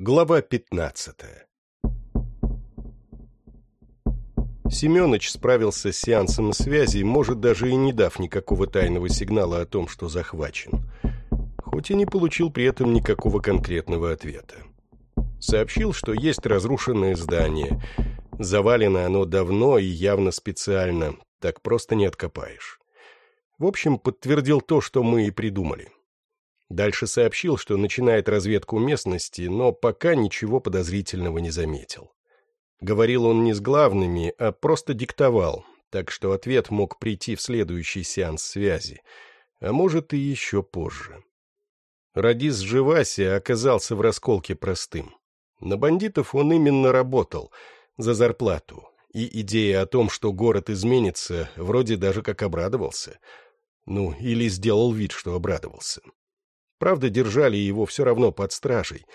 Глава пятнадцатая Семёныч справился с сеансом связи, может, даже и не дав никакого тайного сигнала о том, что захвачен. Хоть и не получил при этом никакого конкретного ответа. Сообщил, что есть разрушенное здание. Завалено оно давно и явно специально, так просто не откопаешь. В общем, подтвердил то, что мы и придумали. Дальше сообщил, что начинает разведку местности, но пока ничего подозрительного не заметил. Говорил он не с главными, а просто диктовал, так что ответ мог прийти в следующий сеанс связи, а может и еще позже. Радис Живаси оказался в расколке простым. На бандитов он именно работал, за зарплату, и идея о том, что город изменится, вроде даже как обрадовался. Ну, или сделал вид, что обрадовался. Правда, держали его все равно под стражей,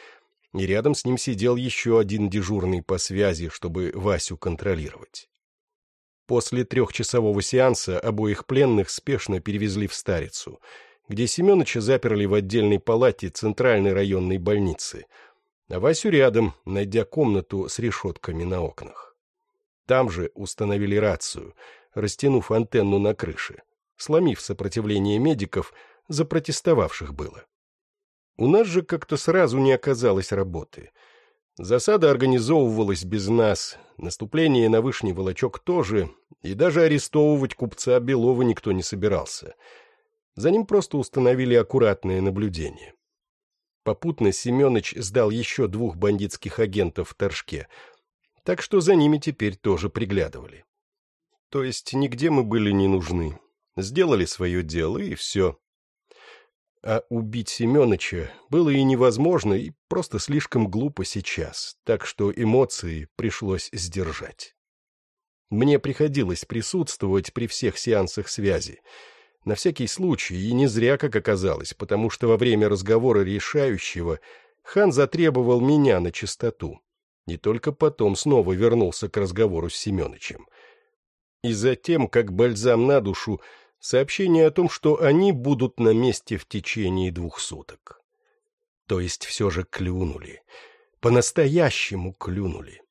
и рядом с ним сидел еще один дежурный по связи, чтобы Васю контролировать. После трехчасового сеанса обоих пленных спешно перевезли в Старицу, где Семеновича заперли в отдельной палате Центральной районной больницы, а Васю рядом, найдя комнату с решетками на окнах. Там же установили рацию, растянув антенну на крыше, сломив сопротивление медиков, запротестовавших было. У нас же как-то сразу не оказалось работы. Засада организовывалась без нас, наступление на Вышний Волочок тоже, и даже арестовывать купца Белова никто не собирался. За ним просто установили аккуратное наблюдение. Попутно Семенович сдал еще двух бандитских агентов в Торжке, так что за ними теперь тоже приглядывали. То есть нигде мы были не нужны. Сделали свое дело, и все. А убить Семеновича было и невозможно, и просто слишком глупо сейчас, так что эмоции пришлось сдержать. Мне приходилось присутствовать при всех сеансах связи. На всякий случай, и не зря, как оказалось, потому что во время разговора решающего хан затребовал меня на чистоту. И только потом снова вернулся к разговору с Семеновичем. И затем, как бальзам на душу, сообщение о том, что они будут на месте в течение двух суток. То есть все же клюнули. По-настоящему клюнули.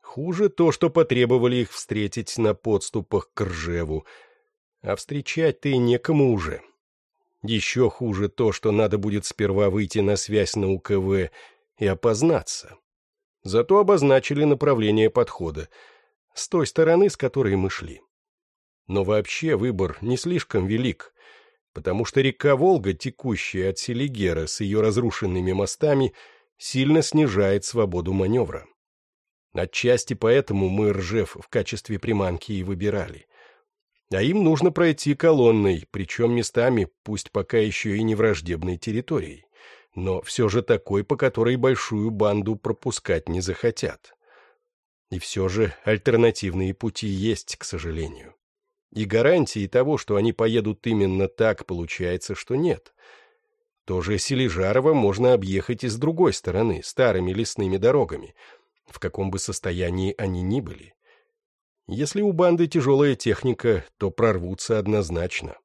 Хуже то, что потребовали их встретить на подступах к Ржеву. А встречать-то и некому уже. Еще хуже то, что надо будет сперва выйти на связь на УКВ и опознаться. Зато обозначили направление подхода, с той стороны, с которой мы шли. Но вообще выбор не слишком велик, потому что река Волга, текущая от Селигера с ее разрушенными мостами, сильно снижает свободу маневра. Отчасти поэтому мы Ржев в качестве приманки и выбирали. А им нужно пройти колонной, причем местами, пусть пока еще и не враждебной территорией, но все же такой, по которой большую банду пропускать не захотят. И все же альтернативные пути есть, к сожалению. И гарантии того, что они поедут именно так, получается, что нет. Тоже Сележарова можно объехать и с другой стороны, старыми лесными дорогами, в каком бы состоянии они ни были. Если у банды тяжелая техника, то прорвутся однозначно.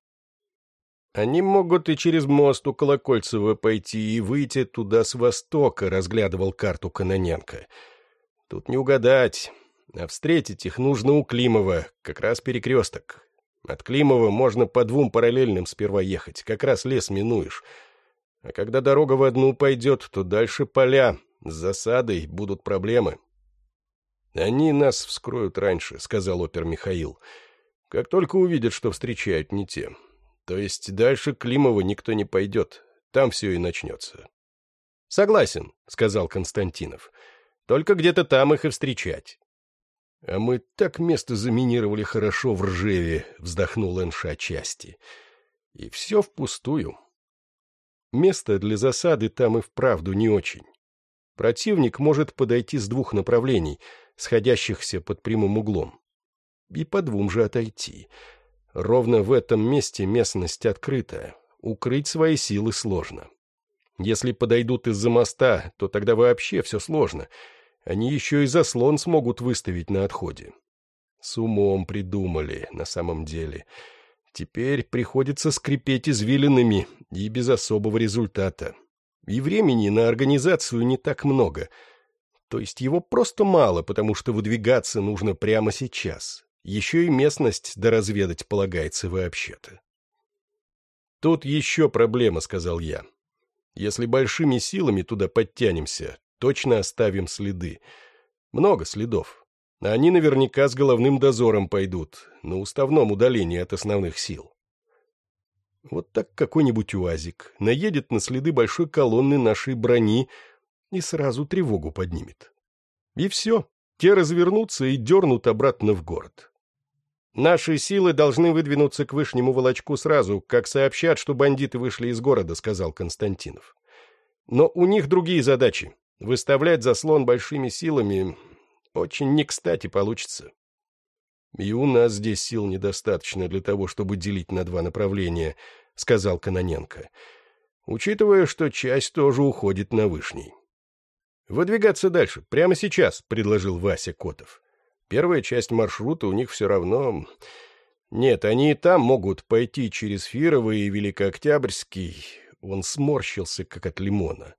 Они могут и через мост у Колокольцева пойти и выйти туда с востока, разглядывал карту Каноненко. Тут не угадать. А встретить их нужно у Климова, как раз перекресток. От Климова можно по двум параллельным сперва ехать, как раз лес минуешь. А когда дорога в одну пойдет, то дальше поля, с засадой будут проблемы. «Они нас вскроют раньше», — сказал опер Михаил. «Как только увидят, что встречают не те. То есть дальше Климова никто не пойдет. Там все и начнется». «Согласен», — сказал Константинов. «Только где-то там их и встречать». «А мы так место заминировали хорошо в Ржеве», — вздохнул Энш отчасти. «И все впустую. Место для засады там и вправду не очень. Противник может подойти с двух направлений, сходящихся под прямым углом. И по двум же отойти. Ровно в этом месте местность открытая. Укрыть свои силы сложно. Если подойдут из-за моста, то тогда вообще все сложно — они еще и заслон смогут выставить на отходе. С умом придумали, на самом деле. Теперь приходится скрипеть извилинами и без особого результата. И времени на организацию не так много. То есть его просто мало, потому что выдвигаться нужно прямо сейчас. Еще и местность доразведать полагается вообще-то. «Тут еще проблема», — сказал я. «Если большими силами туда подтянемся, точно оставим следы. Много следов. Они наверняка с головным дозором пойдут, на уставном удалении от основных сил. Вот так какой-нибудь уазик наедет на следы большой колонны нашей брони и сразу тревогу поднимет. И все, те развернутся и дернут обратно в город. Наши силы должны выдвинуться к Вышнему Волочку сразу, как сообщат, что бандиты вышли из города, сказал Константинов. Но у них другие задачи. Выставлять заслон большими силами очень не кстати получится. «И у нас здесь сил недостаточно для того, чтобы делить на два направления», — сказал Каноненко, «учитывая, что часть тоже уходит на Вышний». «Выдвигаться дальше, прямо сейчас», — предложил Вася Котов. «Первая часть маршрута у них все равно...» «Нет, они и там могут пойти через Фирово и Великооктябрьский...» Он сморщился, как от лимона.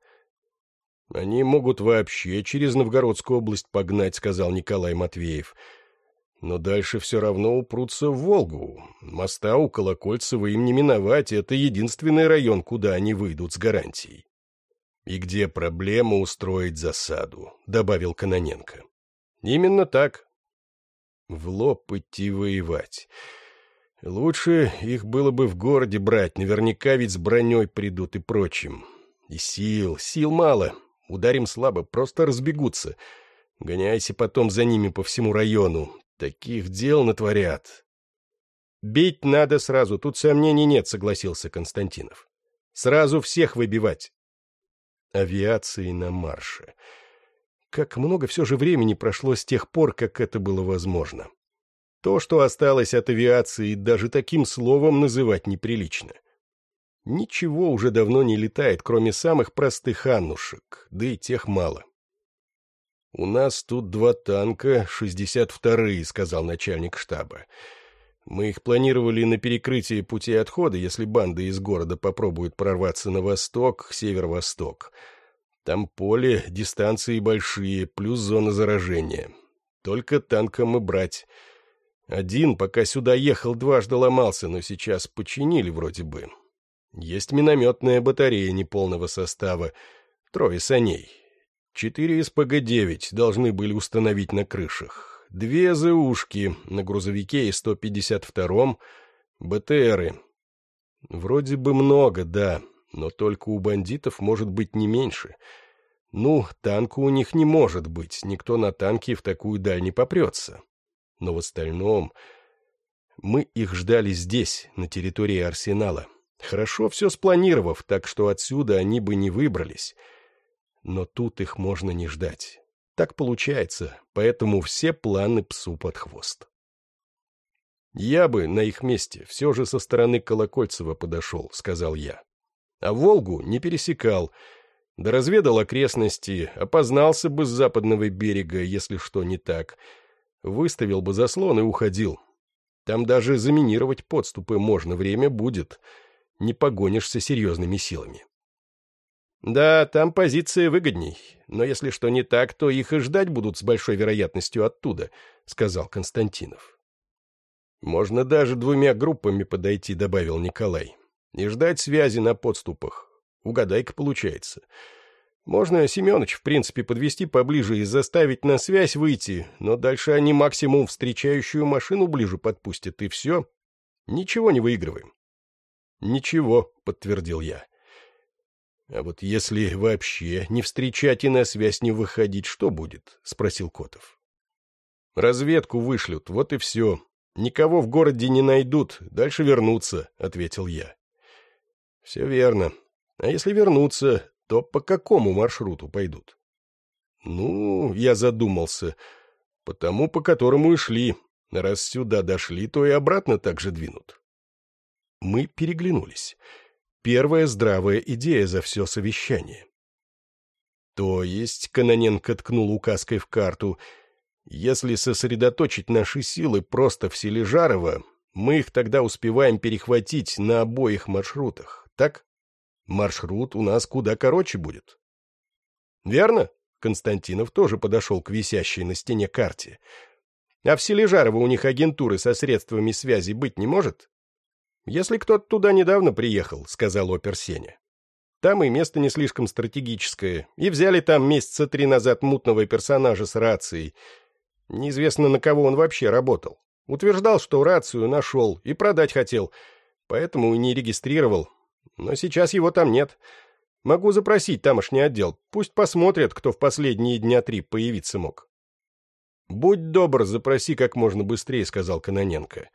«Они могут вообще через Новгородскую область погнать», — сказал Николай Матвеев. «Но дальше все равно упрутся в Волгу. Моста у Колокольцева им не миновать, это единственный район, куда они выйдут с гарантией». «И где проблема устроить засаду», — добавил Каноненко. «Именно так». «В лоб идти воевать». Лучше их было бы в городе брать, наверняка ведь с броней придут и прочим. И сил, сил мало, Ударим слабо, просто разбегутся. Гоняйся потом за ними по всему району. Таких дел натворят. «Бить надо сразу, тут сомнений нет», — согласился Константинов. «Сразу всех выбивать». Авиации на марше. Как много все же времени прошло с тех пор, как это было возможно. То, что осталось от авиации, даже таким словом называть неприлично. — Ничего уже давно не летает, кроме самых простых аннушек, да и тех мало. «У нас тут два танка, 62-е», — сказал начальник штаба. «Мы их планировали на перекрытие пути отхода, если банда из города попробует прорваться на восток, северо-восток. Там поле, дистанции большие, плюс зона заражения. Только танком и брать. Один, пока сюда ехал, дважды ломался, но сейчас починили вроде бы. Есть минометная батарея неполного состава, трое саней. Четыре СПГ-9 должны были установить на крышах. Две ЗУшки на грузовике и 152-м, БТРы. Вроде бы много, да, но только у бандитов может быть не меньше. Ну, танка у них не может быть, никто на танке в такую даль не попрется. Но в остальном... Мы их ждали здесь, на территории арсенала. Хорошо все спланировав, так что отсюда они бы не выбрались. Но тут их можно не ждать. Так получается, поэтому все планы псу под хвост. «Я бы на их месте все же со стороны Колокольцева подошел», — сказал я. «А Волгу не пересекал, да разведал окрестности, опознался бы с западного берега, если что не так, выставил бы заслон и уходил. Там даже заминировать подступы можно, время будет» не погонишься серьезными силами. Да, там позиции выгодней, но если что не так, то их и ждать будут с большой вероятностью оттуда, сказал Константинов. Можно даже двумя группами подойти, добавил Николай, и ждать связи на подступах. Угадай-ка получается. Можно Семенович, в принципе, подвести поближе и заставить на связь выйти, но дальше они максимум встречающую машину ближе подпустят, и все. Ничего не выигрываем. «Ничего», — подтвердил я. «А вот если вообще не встречать и на связь не выходить, что будет?» — спросил Котов. «Разведку вышлют, вот и все. Никого в городе не найдут, дальше вернутся», — ответил я. «Все верно. А если вернутся, то по какому маршруту пойдут?» «Ну, я задумался. По тому, по которому и шли. Раз сюда дошли, то и обратно так же двинут». Мы переглянулись. Первая здравая идея за все совещание. То есть, Каноненко ткнул указкой в карту, если сосредоточить наши силы просто в селе Жарово, мы их тогда успеваем перехватить на обоих маршрутах, так? маршрут у нас куда короче будет. Верно? Константинов тоже подошел к висящей на стене карте. А в Сележарово у них агентуры со средствами связи быть не может? Если кто-то туда недавно приехал, сказал опер Сеня. Там и место не слишком стратегическое, и взяли там месяца три назад мутного персонажа с рацией. Неизвестно, на кого он вообще работал. Утверждал, что рацию нашел и продать хотел, поэтому и не регистрировал. Но сейчас его там нет. Могу запросить тамошний отдел. Пусть посмотрят, кто в последние дня три появиться мог. «Будь добр, запроси как можно быстрее», — сказал Каноненко.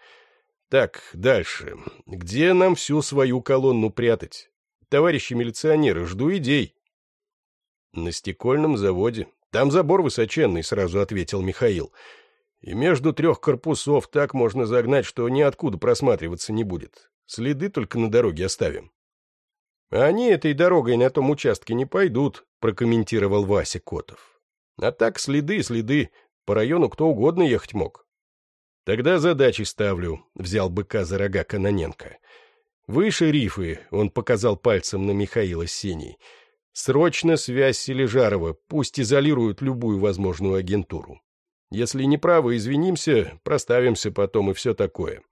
«Так, дальше. Где нам всю свою колонну прятать? Товарищи милиционеры, жду идей». «На стекольном заводе. Там забор высоченный», — сразу ответил Михаил. «И между трех корпусов так можно загнать, что ниоткуда просматриваться не будет. Следы только на дороге оставим». «Они этой дорогой на том участке не пойдут», — прокомментировал Вася Котов. «А так следы, следы. По району кто угодно ехать мог». «Тогда задачи ставлю», — взял быка за рога Каноненко. «Вы, шерифы», — он показал пальцем на Михаила Синей, — «срочно связь Сележарова, пусть изолируют любую возможную агентуру. Если не правы, извинимся, проставимся потом и все такое.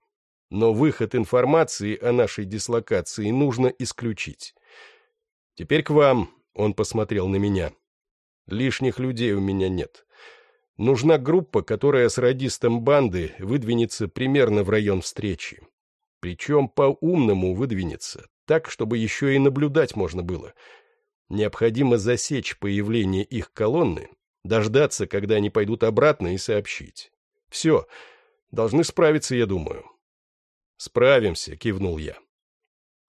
Но выход информации о нашей дислокации нужно исключить. Теперь к вам, он посмотрел на меня. Лишних людей у меня нет. Нужна группа, которая с радистом банды выдвинется примерно в район встречи. Причем по-умному выдвинется, так, чтобы еще и наблюдать можно было. Необходимо засечь появление их колонны, дождаться, когда они пойдут обратно, и сообщить. Все, должны справиться, я думаю. «Справимся», — кивнул я.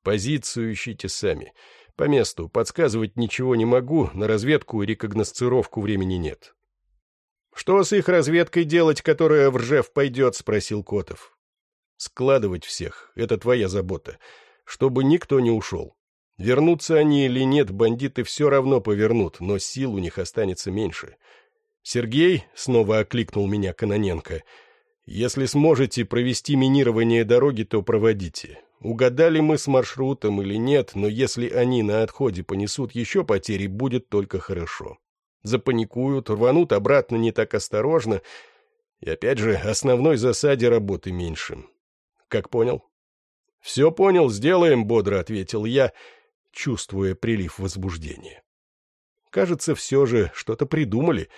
«Позицию ищите сами. По месту подсказывать ничего не могу, на разведку и рекогносцировку времени нет». «Что с их разведкой делать, которая в Ржев пойдет?» — спросил Котов. «Складывать всех — это твоя забота, чтобы никто не ушел. Вернутся они или нет, бандиты все равно повернут, но сил у них останется меньше». «Сергей», — снова окликнул меня Каноненко, — если сможете провести минирование дороги, то проводите. Угадали мы с маршрутом или нет, но если они на отходе понесут еще потери, будет только хорошо. Запаникуют, рванут обратно не так осторожно, и опять же, основной засаде работы меньше. Как понял? «Все понял, сделаем», — бодро ответил я, чувствуя прилив возбуждения. Кажется, все же что-то придумали.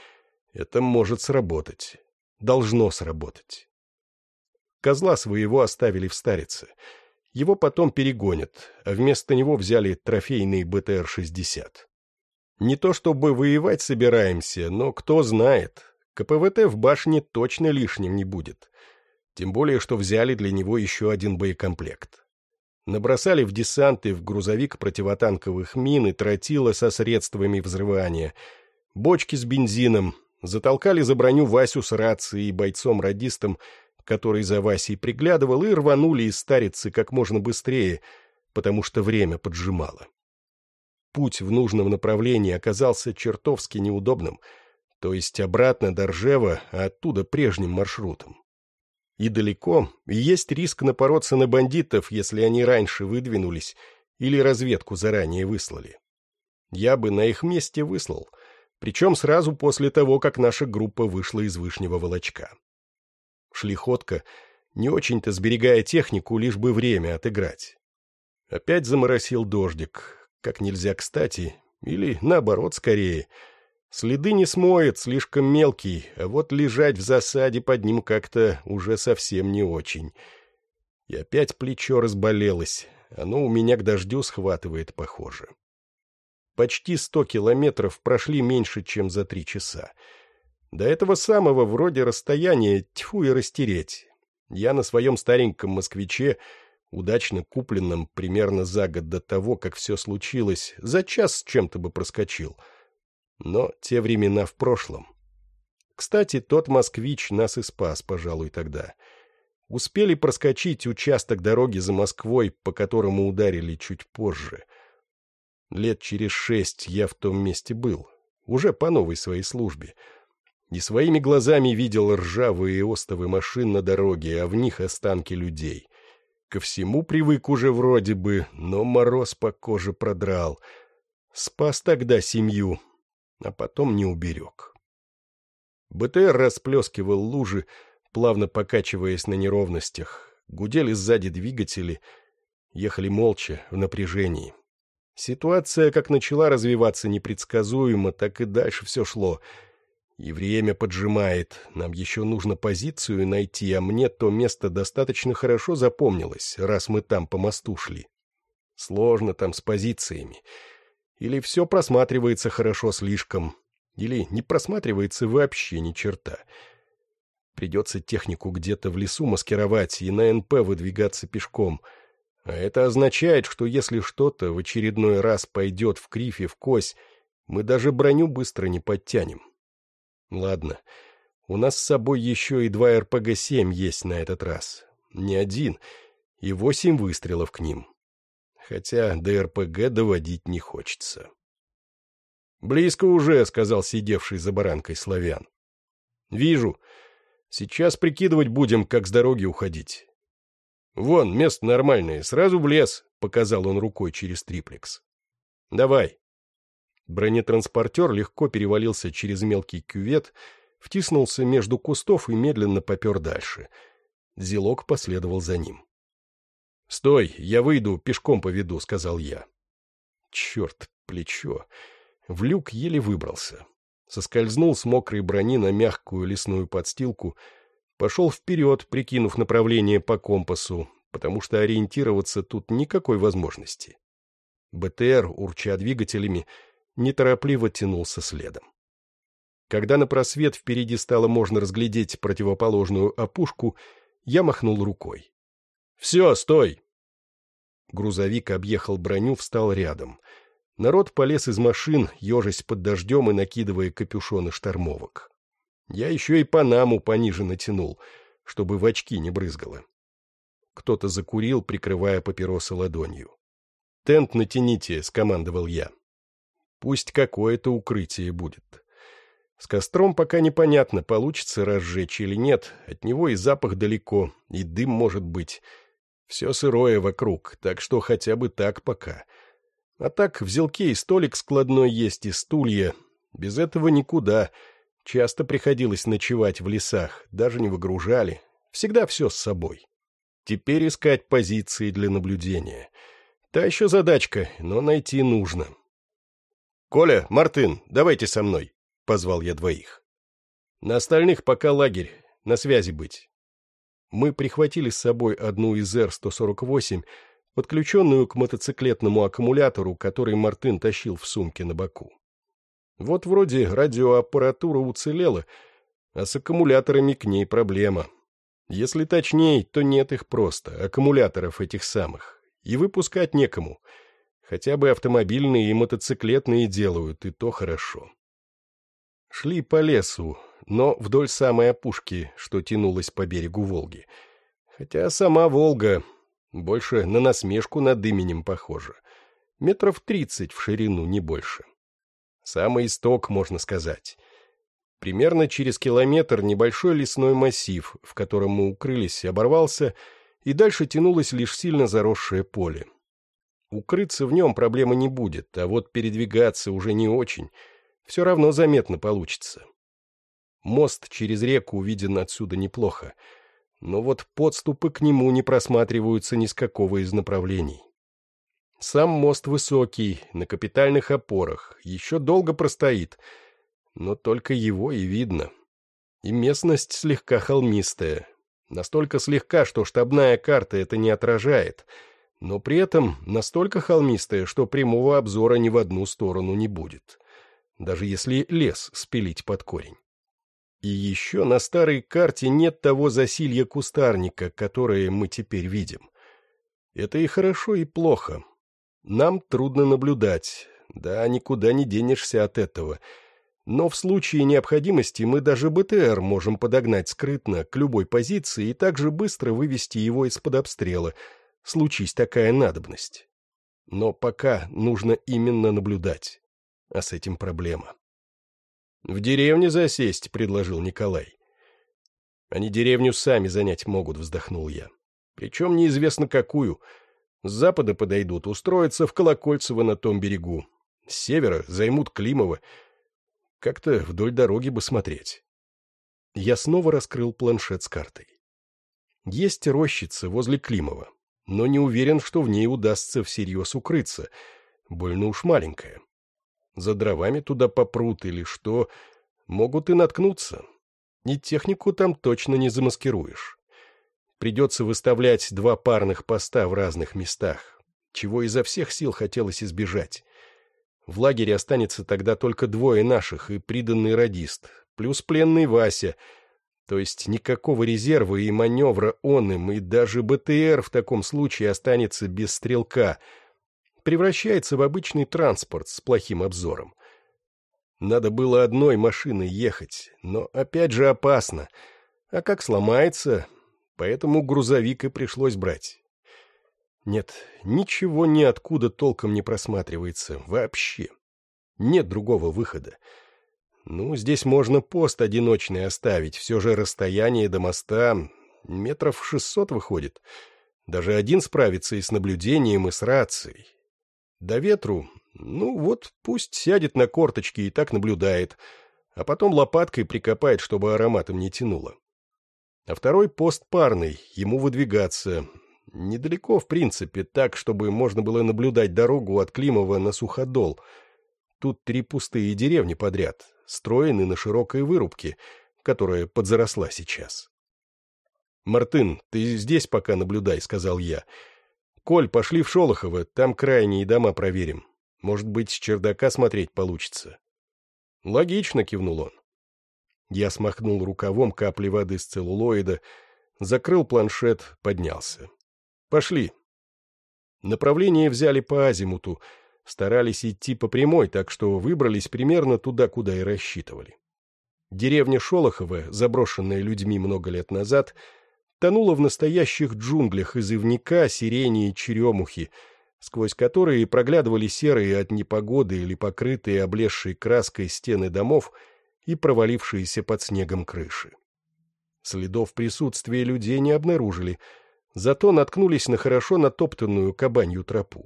Это может сработать должно сработать. Козла своего оставили в старице. Его потом перегонят, а вместо него взяли трофейный БТР-60. Не то чтобы воевать собираемся, но кто знает, КПВТ в башне точно лишним не будет. Тем более, что взяли для него еще один боекомплект. Набросали в десанты в грузовик противотанковых мин и тротила со средствами взрывания, бочки с бензином, затолкали за броню Васю с рацией и бойцом-радистом, который за Васей приглядывал, и рванули из старицы как можно быстрее, потому что время поджимало. Путь в нужном направлении оказался чертовски неудобным, то есть обратно до Ржева, а оттуда прежним маршрутом. И далеко, и есть риск напороться на бандитов, если они раньше выдвинулись или разведку заранее выслали. Я бы на их месте выслал — причем сразу после того, как наша группа вышла из Вышнего Волочка. Шли ходка, не очень-то сберегая технику, лишь бы время отыграть. Опять заморосил дождик, как нельзя кстати, или, наоборот, скорее. Следы не смоет, слишком мелкий, а вот лежать в засаде под ним как-то уже совсем не очень. И опять плечо разболелось, оно у меня к дождю схватывает, похоже. Почти сто километров прошли меньше, чем за три часа. До этого самого вроде расстояния тьфу и растереть. Я на своем стареньком «Москвиче», удачно купленном примерно за год до того, как все случилось, за час с чем-то бы проскочил. Но те времена в прошлом. Кстати, тот «Москвич» нас и спас, пожалуй, тогда. Успели проскочить участок дороги за Москвой, по которому ударили чуть позже — Лет через шесть я в том месте был, уже по новой своей службе. И своими глазами видел ржавые остовы машин на дороге, а в них останки людей. Ко всему привык уже вроде бы, но мороз по коже продрал. Спас тогда семью, а потом не уберег. БТР расплескивал лужи, плавно покачиваясь на неровностях. Гудели сзади двигатели. Ехали молча, в напряжении. Ситуация как начала развиваться непредсказуемо, так и дальше все шло. И время поджимает. Нам еще нужно позицию найти, а мне то место достаточно хорошо запомнилось, раз мы там по мосту шли. Сложно там с позициями. Или все просматривается хорошо слишком, или не просматривается вообще ни черта. Придется технику где-то в лесу маскировать и на НП выдвигаться пешком. А это означает, что если что-то в очередной раз пойдет в кривь и в кось, мы даже броню быстро не подтянем. Ладно, у нас с собой еще и два РПГ-7 есть на этот раз. Не один, и восемь выстрелов к ним. Хотя до РПГ доводить не хочется. «Близко уже», — сказал сидевший за баранкой славян. «Вижу. Сейчас прикидывать будем, как с дороги уходить. Вон, место нормальное, сразу в лес, — показал он рукой через триплекс. Давай. Бронетранспортер легко перевалился через мелкий кювет, втиснулся между кустов и медленно попер дальше. Зелок последовал за ним. «Стой, я выйду, пешком поведу», — сказал я. Черт, плечо. В люк еле выбрался соскользнул с мокрой брони на мягкую лесную подстилку, пошел вперед, прикинув направление по компасу, потому что ориентироваться тут никакой возможности. БТР, урча двигателями, неторопливо тянулся следом. Когда на просвет впереди стало можно разглядеть противоположную опушку, я махнул рукой. «Все, стой!» Грузовик объехал броню, встал рядом — Народ полез из машин, ежась под дождем и накидывая капюшоны штормовок. Я еще и панаму пониже натянул, чтобы в очки не брызгало. Кто-то закурил, прикрывая папиросы ладонью. «Тент натяните», — скомандовал я. «Пусть какое-то укрытие будет». С костром пока непонятно, получится разжечь или нет, от него и запах далеко, и дым может быть. Все сырое вокруг, так что хотя бы так пока — а так в зелке и столик складной есть, и стулья. Без этого никуда. Часто приходилось ночевать в лесах, даже не выгружали. Всегда все с собой. Теперь искать позиции для наблюдения. Та еще задачка, но найти нужно. «Коля, Мартын, давайте со мной», — позвал я двоих. «На остальных пока лагерь, на связи быть». Мы прихватили с собой одну из Р-148, подключенную к мотоциклетному аккумулятору, который Мартын тащил в сумке на боку. Вот вроде радиоаппаратура уцелела, а с аккумуляторами к ней проблема. Если точнее, то нет их просто, аккумуляторов этих самых, и выпускать некому. Хотя бы автомобильные и мотоциклетные делают, и то хорошо. Шли по лесу, но вдоль самой опушки, что тянулась по берегу Волги. Хотя сама Волга больше на насмешку над именем похоже. Метров тридцать в ширину, не больше. Самый исток, можно сказать. Примерно через километр небольшой лесной массив, в котором мы укрылись, оборвался, и дальше тянулось лишь сильно заросшее поле. Укрыться в нем проблемы не будет, а вот передвигаться уже не очень. Все равно заметно получится. Мост через реку увиден отсюда неплохо — но вот подступы к нему не просматриваются ни с какого из направлений. Сам мост высокий, на капитальных опорах, еще долго простоит, но только его и видно. И местность слегка холмистая, настолько слегка, что штабная карта это не отражает, но при этом настолько холмистая, что прямого обзора ни в одну сторону не будет, даже если лес спилить под корень. И еще на старой карте нет того засилья кустарника, которое мы теперь видим. Это и хорошо, и плохо. Нам трудно наблюдать, да, никуда не денешься от этого. Но в случае необходимости мы даже БТР можем подогнать скрытно к любой позиции и также быстро вывести его из-под обстрела, случись такая надобность. Но пока нужно именно наблюдать, а с этим проблема. «В деревне засесть», — предложил Николай. «Они деревню сами занять могут», — вздохнул я. Причем неизвестно какую. С запада подойдут, устроятся в Колокольцево на том берегу. С севера займут Климово. Как-то вдоль дороги бы смотреть. Я снова раскрыл планшет с картой. Есть рощица возле Климова, но не уверен, что в ней удастся всерьез укрыться. Больно уж маленькая. За дровами туда попрут или что, могут и наткнуться. И технику там точно не замаскируешь. Придется выставлять два парных поста в разных местах, чего изо всех сил хотелось избежать. В лагере останется тогда только двое наших и приданный радист, плюс пленный Вася, то есть никакого резерва и маневра он им, и даже БТР в таком случае останется без стрелка, превращается в обычный транспорт с плохим обзором. Надо было одной машиной ехать, но опять же опасно. А как сломается, поэтому грузовик и пришлось брать. Нет, ничего ниоткуда толком не просматривается, вообще. Нет другого выхода. Ну, здесь можно пост одиночный оставить, все же расстояние до моста метров шестьсот выходит. Даже один справится и с наблюдением, и с рацией. До ветру, ну вот пусть сядет на корточки и так наблюдает, а потом лопаткой прикопает, чтобы ароматом не тянуло. А второй пост парный, ему выдвигаться. Недалеко, в принципе, так, чтобы можно было наблюдать дорогу от Климова на Суходол. Тут три пустые деревни подряд, строены на широкой вырубке, которая подзаросла сейчас. «Мартын, ты здесь пока наблюдай», — сказал я. «Коль, пошли в Шолохово, там крайние дома проверим. Может быть, с чердака смотреть получится». «Логично», — кивнул он. Я смахнул рукавом капли воды с целлулоида, закрыл планшет, поднялся. «Пошли». Направление взяли по азимуту, старались идти по прямой, так что выбрались примерно туда, куда и рассчитывали. Деревня Шолохова, заброшенная людьми много лет назад, тонула в настоящих джунглях из ивника, сирени и черемухи, сквозь которые проглядывали серые от непогоды или покрытые облезшей краской стены домов — и провалившиеся под снегом крыши. Следов присутствия людей не обнаружили, зато наткнулись на хорошо натоптанную кабанью тропу.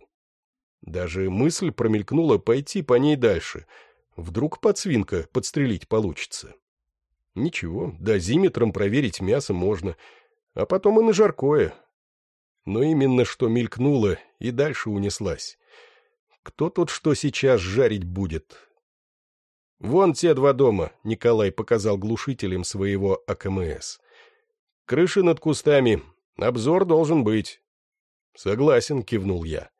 Даже мысль промелькнула пойти по ней дальше. Вдруг подсвинка подстрелить получится. Ничего, дозиметром проверить мясо можно, а потом и на жаркое. Но именно что мелькнуло и дальше унеслась. Кто тут что сейчас жарить будет, «Вон те два дома», — Николай показал глушителем своего АКМС. «Крыши над кустами. Обзор должен быть». «Согласен», — кивнул я.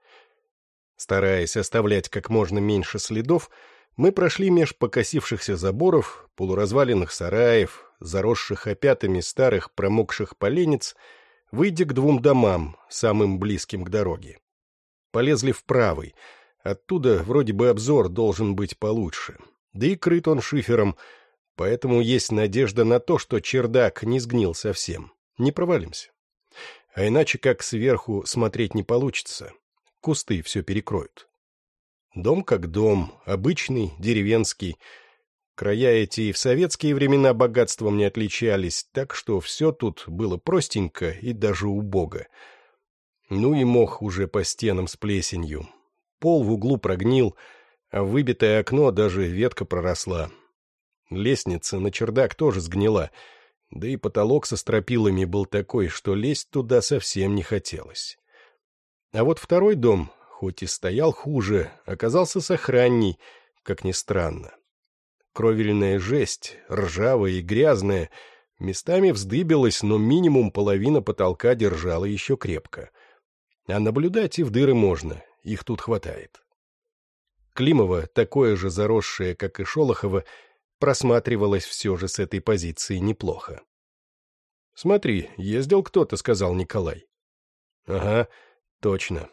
Стараясь оставлять как можно меньше следов, мы прошли меж покосившихся заборов, полуразваленных сараев, заросших опятами старых промокших поленец, выйдя к двум домам, самым близким к дороге. Полезли в правый. Оттуда вроде бы обзор должен быть получше да и крыт он шифером, поэтому есть надежда на то, что чердак не сгнил совсем. Не провалимся. А иначе как сверху смотреть не получится. Кусты все перекроют. Дом как дом, обычный, деревенский. Края эти и в советские времена богатством не отличались, так что все тут было простенько и даже убого. Ну и мох уже по стенам с плесенью. Пол в углу прогнил — а выбитое окно даже ветка проросла. Лестница на чердак тоже сгнила, да и потолок со стропилами был такой, что лезть туда совсем не хотелось. А вот второй дом, хоть и стоял хуже, оказался сохранней, как ни странно. Кровельная жесть, ржавая и грязная, местами вздыбилась, но минимум половина потолка держала еще крепко. А наблюдать и в дыры можно, их тут хватает. Климова, такое же заросшее, как и Шолохова, просматривалось все же с этой позиции неплохо. «Смотри, ездил кто-то», — сказал Николай. «Ага, точно».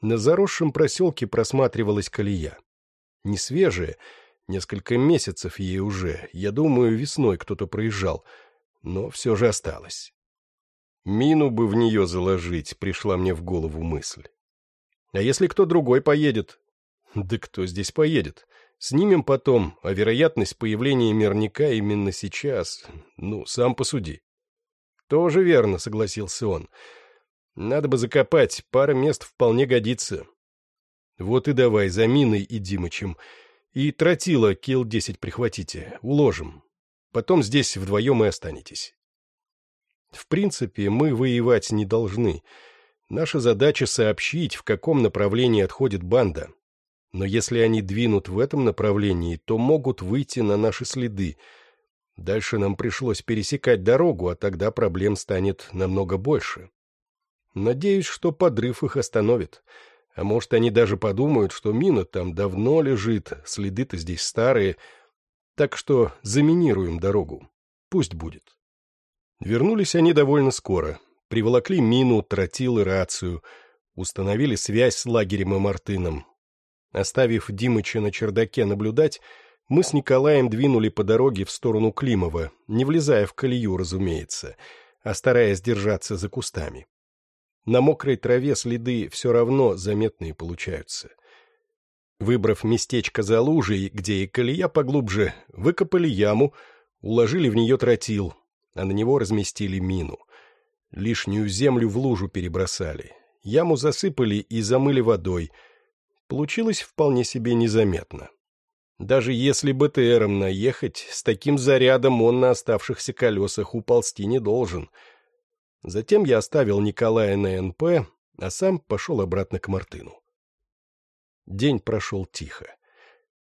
На заросшем проселке просматривалась колея. Не свежая, несколько месяцев ей уже, я думаю, весной кто-то проезжал, но все же осталось. Мину бы в нее заложить, пришла мне в голову мысль. А если кто другой поедет, да кто здесь поедет? Снимем потом, а вероятность появления мирника именно сейчас, ну, сам посуди. Тоже верно, согласился он. Надо бы закопать, пара мест вполне годится. Вот и давай за Миной и Димычем. И тротила кил-10 прихватите, уложим. Потом здесь вдвоем и останетесь. В принципе, мы воевать не должны. Наша задача сообщить, в каком направлении отходит банда. Но если они двинут в этом направлении, то могут выйти на наши следы. Дальше нам пришлось пересекать дорогу, а тогда проблем станет намного больше. Надеюсь, что подрыв их остановит. А может, они даже подумают, что мина там давно лежит, следы-то здесь старые. Так что заминируем дорогу. Пусть будет. Вернулись они довольно скоро. Приволокли мину, тротил и рацию. Установили связь с лагерем и Мартыном. Оставив Димыча на чердаке наблюдать, мы с Николаем двинули по дороге в сторону Климова, не влезая в колею, разумеется, а стараясь держаться за кустами. На мокрой траве следы все равно заметные получаются. Выбрав местечко за лужей, где и колея поглубже, выкопали яму, уложили в нее тротил, а на него разместили мину. Лишнюю землю в лужу перебросали. Яму засыпали и замыли водой. Получилось вполне себе незаметно. Даже если БТРом наехать, с таким зарядом он на оставшихся колесах уползти не должен. Затем я оставил Николая на НП, а сам пошел обратно к Мартыну. День прошел тихо.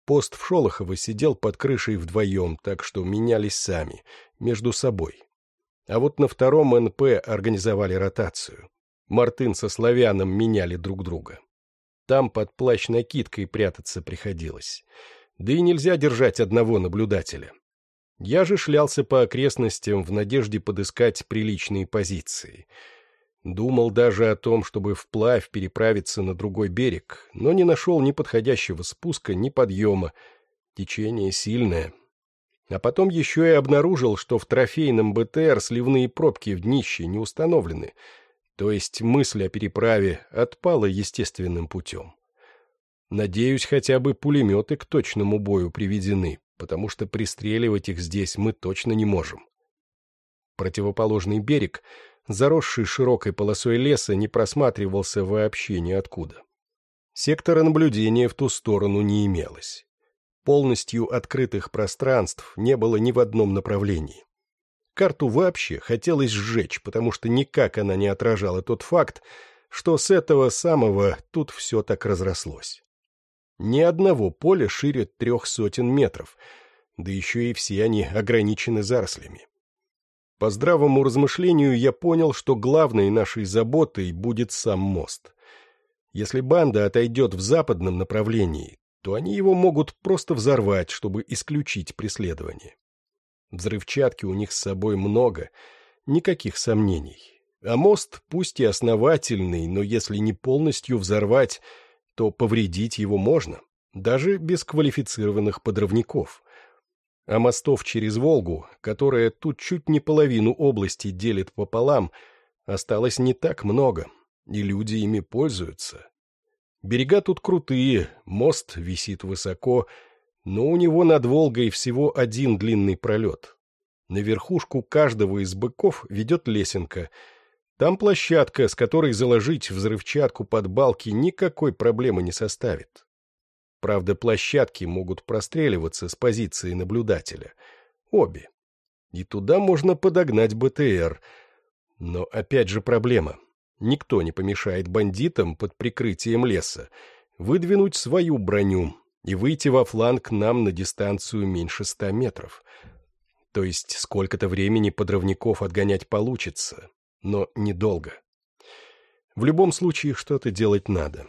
Пост в Шолохово сидел под крышей вдвоем, так что менялись сами, между собой. А вот на втором НП организовали ротацию. Мартын со славяном меняли друг друга. Там под плащ-накидкой прятаться приходилось. Да и нельзя держать одного наблюдателя. Я же шлялся по окрестностям в надежде подыскать приличные позиции. Думал даже о том, чтобы вплавь переправиться на другой берег, но не нашел ни подходящего спуска, ни подъема. Течение сильное. А потом еще и обнаружил, что в трофейном БТР сливные пробки в днище не установлены, то есть мысль о переправе отпала естественным путем. Надеюсь, хотя бы пулеметы к точному бою приведены, потому что пристреливать их здесь мы точно не можем. Противоположный берег, заросший широкой полосой леса, не просматривался вообще ниоткуда. Сектора наблюдения в ту сторону не имелось. Полностью открытых пространств не было ни в одном направлении. Карту вообще хотелось сжечь, потому что никак она не отражала тот факт, что с этого самого тут все так разрослось. Ни одного поля шире трех сотен метров, да еще и все они ограничены зарослями. По здравому размышлению я понял, что главной нашей заботой будет сам мост. Если банда отойдет в западном направлении, то они его могут просто взорвать, чтобы исключить преследование. Взрывчатки у них с собой много, никаких сомнений. А мост, пусть и основательный, но если не полностью взорвать, то повредить его можно, даже без квалифицированных подрывников. А мостов через Волгу, которая тут чуть не половину области делит пополам, осталось не так много, и люди ими пользуются. Берега тут крутые, мост висит высоко, но у него над Волгой всего один длинный пролет. На верхушку каждого из быков ведет лесенка — там площадка, с которой заложить взрывчатку под балки никакой проблемы не составит. Правда, площадки могут простреливаться с позиции наблюдателя. Обе. И туда можно подогнать БТР. Но опять же проблема. Никто не помешает бандитам под прикрытием леса выдвинуть свою броню и выйти во фланг нам на дистанцию меньше ста метров. То есть сколько-то времени подрывников отгонять получится, но недолго. В любом случае что-то делать надо.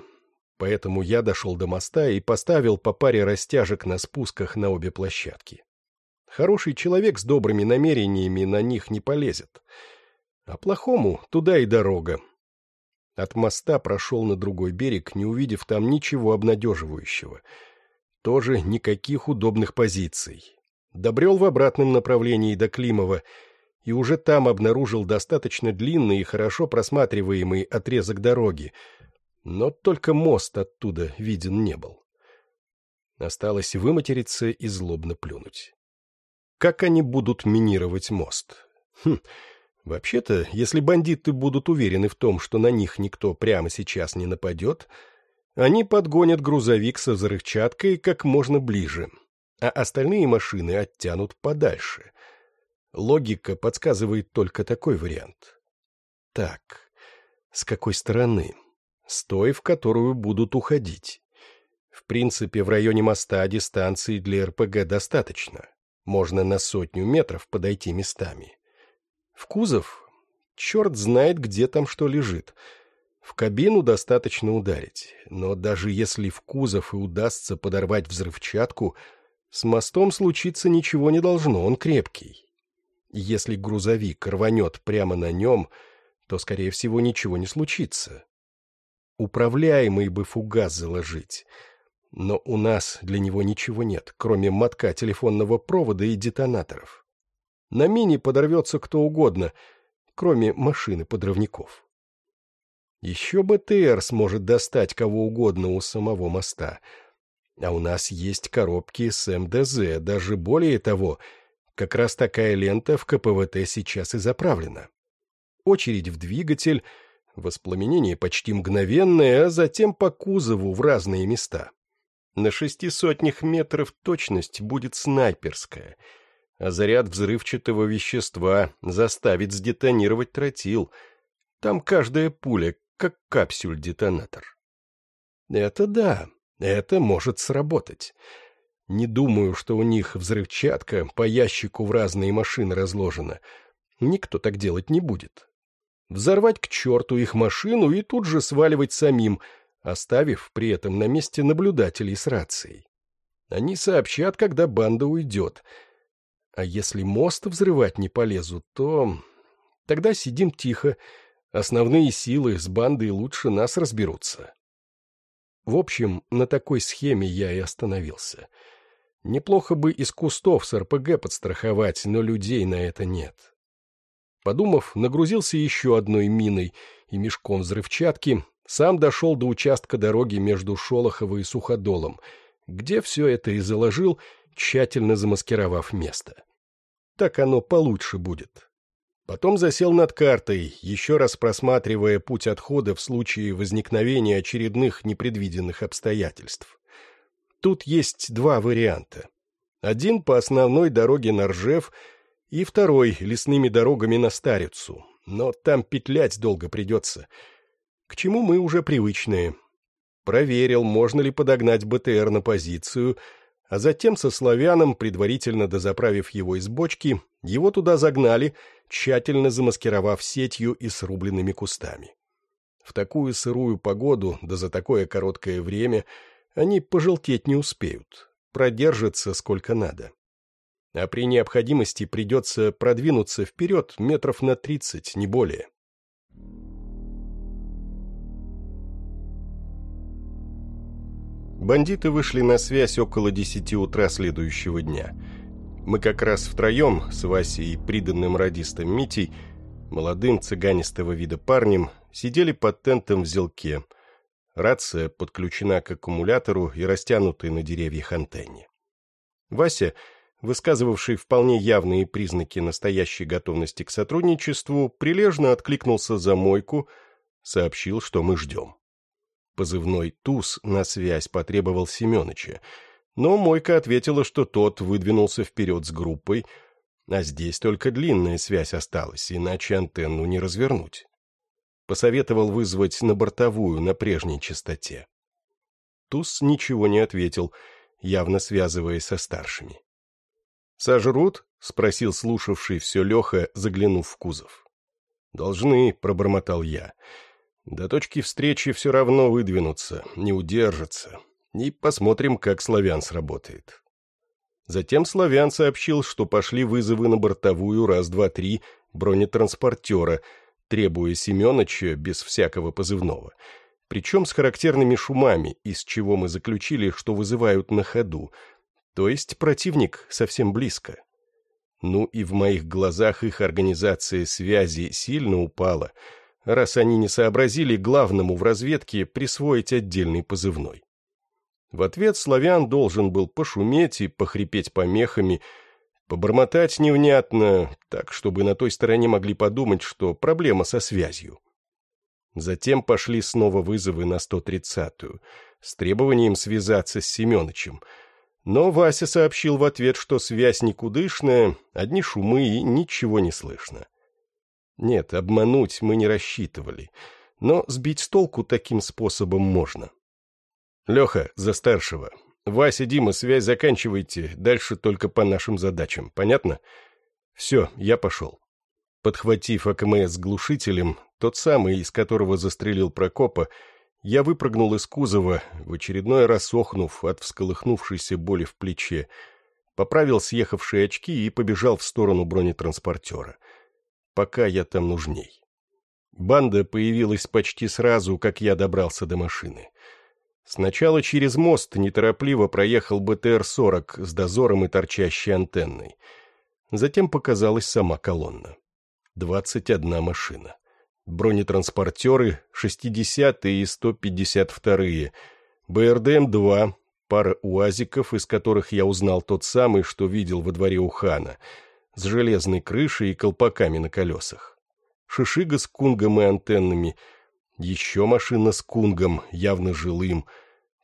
Поэтому я дошел до моста и поставил по паре растяжек на спусках на обе площадки. Хороший человек с добрыми намерениями на них не полезет. А плохому туда и дорога. От моста прошел на другой берег, не увидев там ничего обнадеживающего. Тоже никаких удобных позиций. Добрел в обратном направлении до Климова — и уже там обнаружил достаточно длинный и хорошо просматриваемый отрезок дороги, но только мост оттуда виден не был. Осталось выматериться и злобно плюнуть. Как они будут минировать мост? Хм, Вообще-то, если бандиты будут уверены в том, что на них никто прямо сейчас не нападет, они подгонят грузовик со взрывчаткой как можно ближе, а остальные машины оттянут подальше. Логика подсказывает только такой вариант. Так, с какой стороны? С той, в которую будут уходить. В принципе, в районе моста дистанции для РПГ достаточно. Можно на сотню метров подойти местами. В кузов? Черт знает, где там что лежит. В кабину достаточно ударить, но даже если в кузов и удастся подорвать взрывчатку, с мостом случиться ничего не должно, он крепкий. Если грузовик рванет прямо на нем, то, скорее всего, ничего не случится. Управляемый бы фугас заложить, но у нас для него ничего нет, кроме мотка телефонного провода и детонаторов. На мине подорвется кто угодно, кроме машины подрывников. Еще БТР сможет достать кого угодно у самого моста. А у нас есть коробки с МДЗ, даже более того, как раз такая лента в КПВТ сейчас и заправлена. Очередь в двигатель, воспламенение почти мгновенное, а затем по кузову в разные места. На шести сотнях метров точность будет снайперская — а заряд взрывчатого вещества заставит сдетонировать тротил. Там каждая пуля, как капсюль-детонатор. Это да, это может сработать. Не думаю, что у них взрывчатка по ящику в разные машины разложена. Никто так делать не будет. Взорвать к черту их машину и тут же сваливать самим, оставив при этом на месте наблюдателей с рацией. Они сообщат, когда банда уйдет — а если мост взрывать не полезут, то... Тогда сидим тихо. Основные силы с бандой лучше нас разберутся. В общем, на такой схеме я и остановился. Неплохо бы из кустов с РПГ подстраховать, но людей на это нет. Подумав, нагрузился еще одной миной и мешком взрывчатки, сам дошел до участка дороги между Шолохово и Суходолом, где все это и заложил, тщательно замаскировав место. Так оно получше будет. Потом засел над картой, еще раз просматривая путь отхода в случае возникновения очередных непредвиденных обстоятельств. Тут есть два варианта. Один по основной дороге на Ржев и второй лесными дорогами на Старицу, но там петлять долго придется. К чему мы уже привычные. Проверил, можно ли подогнать БТР на позицию — а затем со славяном, предварительно дозаправив его из бочки, его туда загнали, тщательно замаскировав сетью и срубленными кустами. В такую сырую погоду, да за такое короткое время, они пожелтеть не успеют, продержатся сколько надо. А при необходимости придется продвинуться вперед метров на тридцать, не более. Бандиты вышли на связь около десяти утра следующего дня. Мы как раз втроем, с Васей и приданным радистом Митей, молодым цыганистого вида парнем, сидели под тентом в зелке. Рация подключена к аккумулятору и растянутой на деревьях антенне. Вася, высказывавший вполне явные признаки настоящей готовности к сотрудничеству, прилежно откликнулся за мойку, сообщил, что мы ждем. Позывной «Туз» на связь потребовал Семеныча, но Мойка ответила, что тот выдвинулся вперед с группой, а здесь только длинная связь осталась, иначе антенну не развернуть. Посоветовал вызвать на бортовую на прежней частоте. Туз ничего не ответил, явно связываясь со старшими. «Сожрут?» — спросил слушавший все Леха, заглянув в кузов. «Должны», — пробормотал я. До точки встречи все равно выдвинутся, не удержатся. И посмотрим, как славян сработает. Затем славян сообщил, что пошли вызовы на бортовую раз-два-три бронетранспортера, требуя Семеновича без всякого позывного. Причем с характерными шумами, из чего мы заключили, что вызывают на ходу. То есть противник совсем близко. Ну и в моих глазах их организация связи сильно упала — раз они не сообразили главному в разведке присвоить отдельный позывной. В ответ славян должен был пошуметь и похрипеть помехами, Побормотать невнятно, так, чтобы на той стороне могли подумать, что проблема со связью. Затем пошли снова вызовы на 130-ю с требованием связаться с Семеновичем. Но Вася сообщил в ответ, что связь никудышная, одни шумы и ничего не слышно. Нет, обмануть мы не рассчитывали, но сбить с толку таким способом можно. Леха, за старшего. Вася, Дима, связь заканчивайте, дальше только по нашим задачам, понятно? Все, я пошел. Подхватив АКМС с глушителем, тот самый, из которого застрелил Прокопа, я выпрыгнул из кузова, в очередной раз охнув от всколыхнувшейся боли в плече, поправил съехавшие очки и побежал в сторону бронетранспортера. Пока я там нужней. Банда появилась почти сразу, как я добрался до машины. Сначала через мост неторопливо проехал БТР-40 с дозором и торчащей антенной. Затем показалась сама колонна. Двадцать одна машина бронетранспортеры 60-е и 152-е, БРДМ-2, пара УАЗиков, из которых я узнал тот самый, что видел во дворе у хана, с железной крышей и колпаками на колесах. Шишига с кунгом и антеннами, еще машина с кунгом, явно жилым.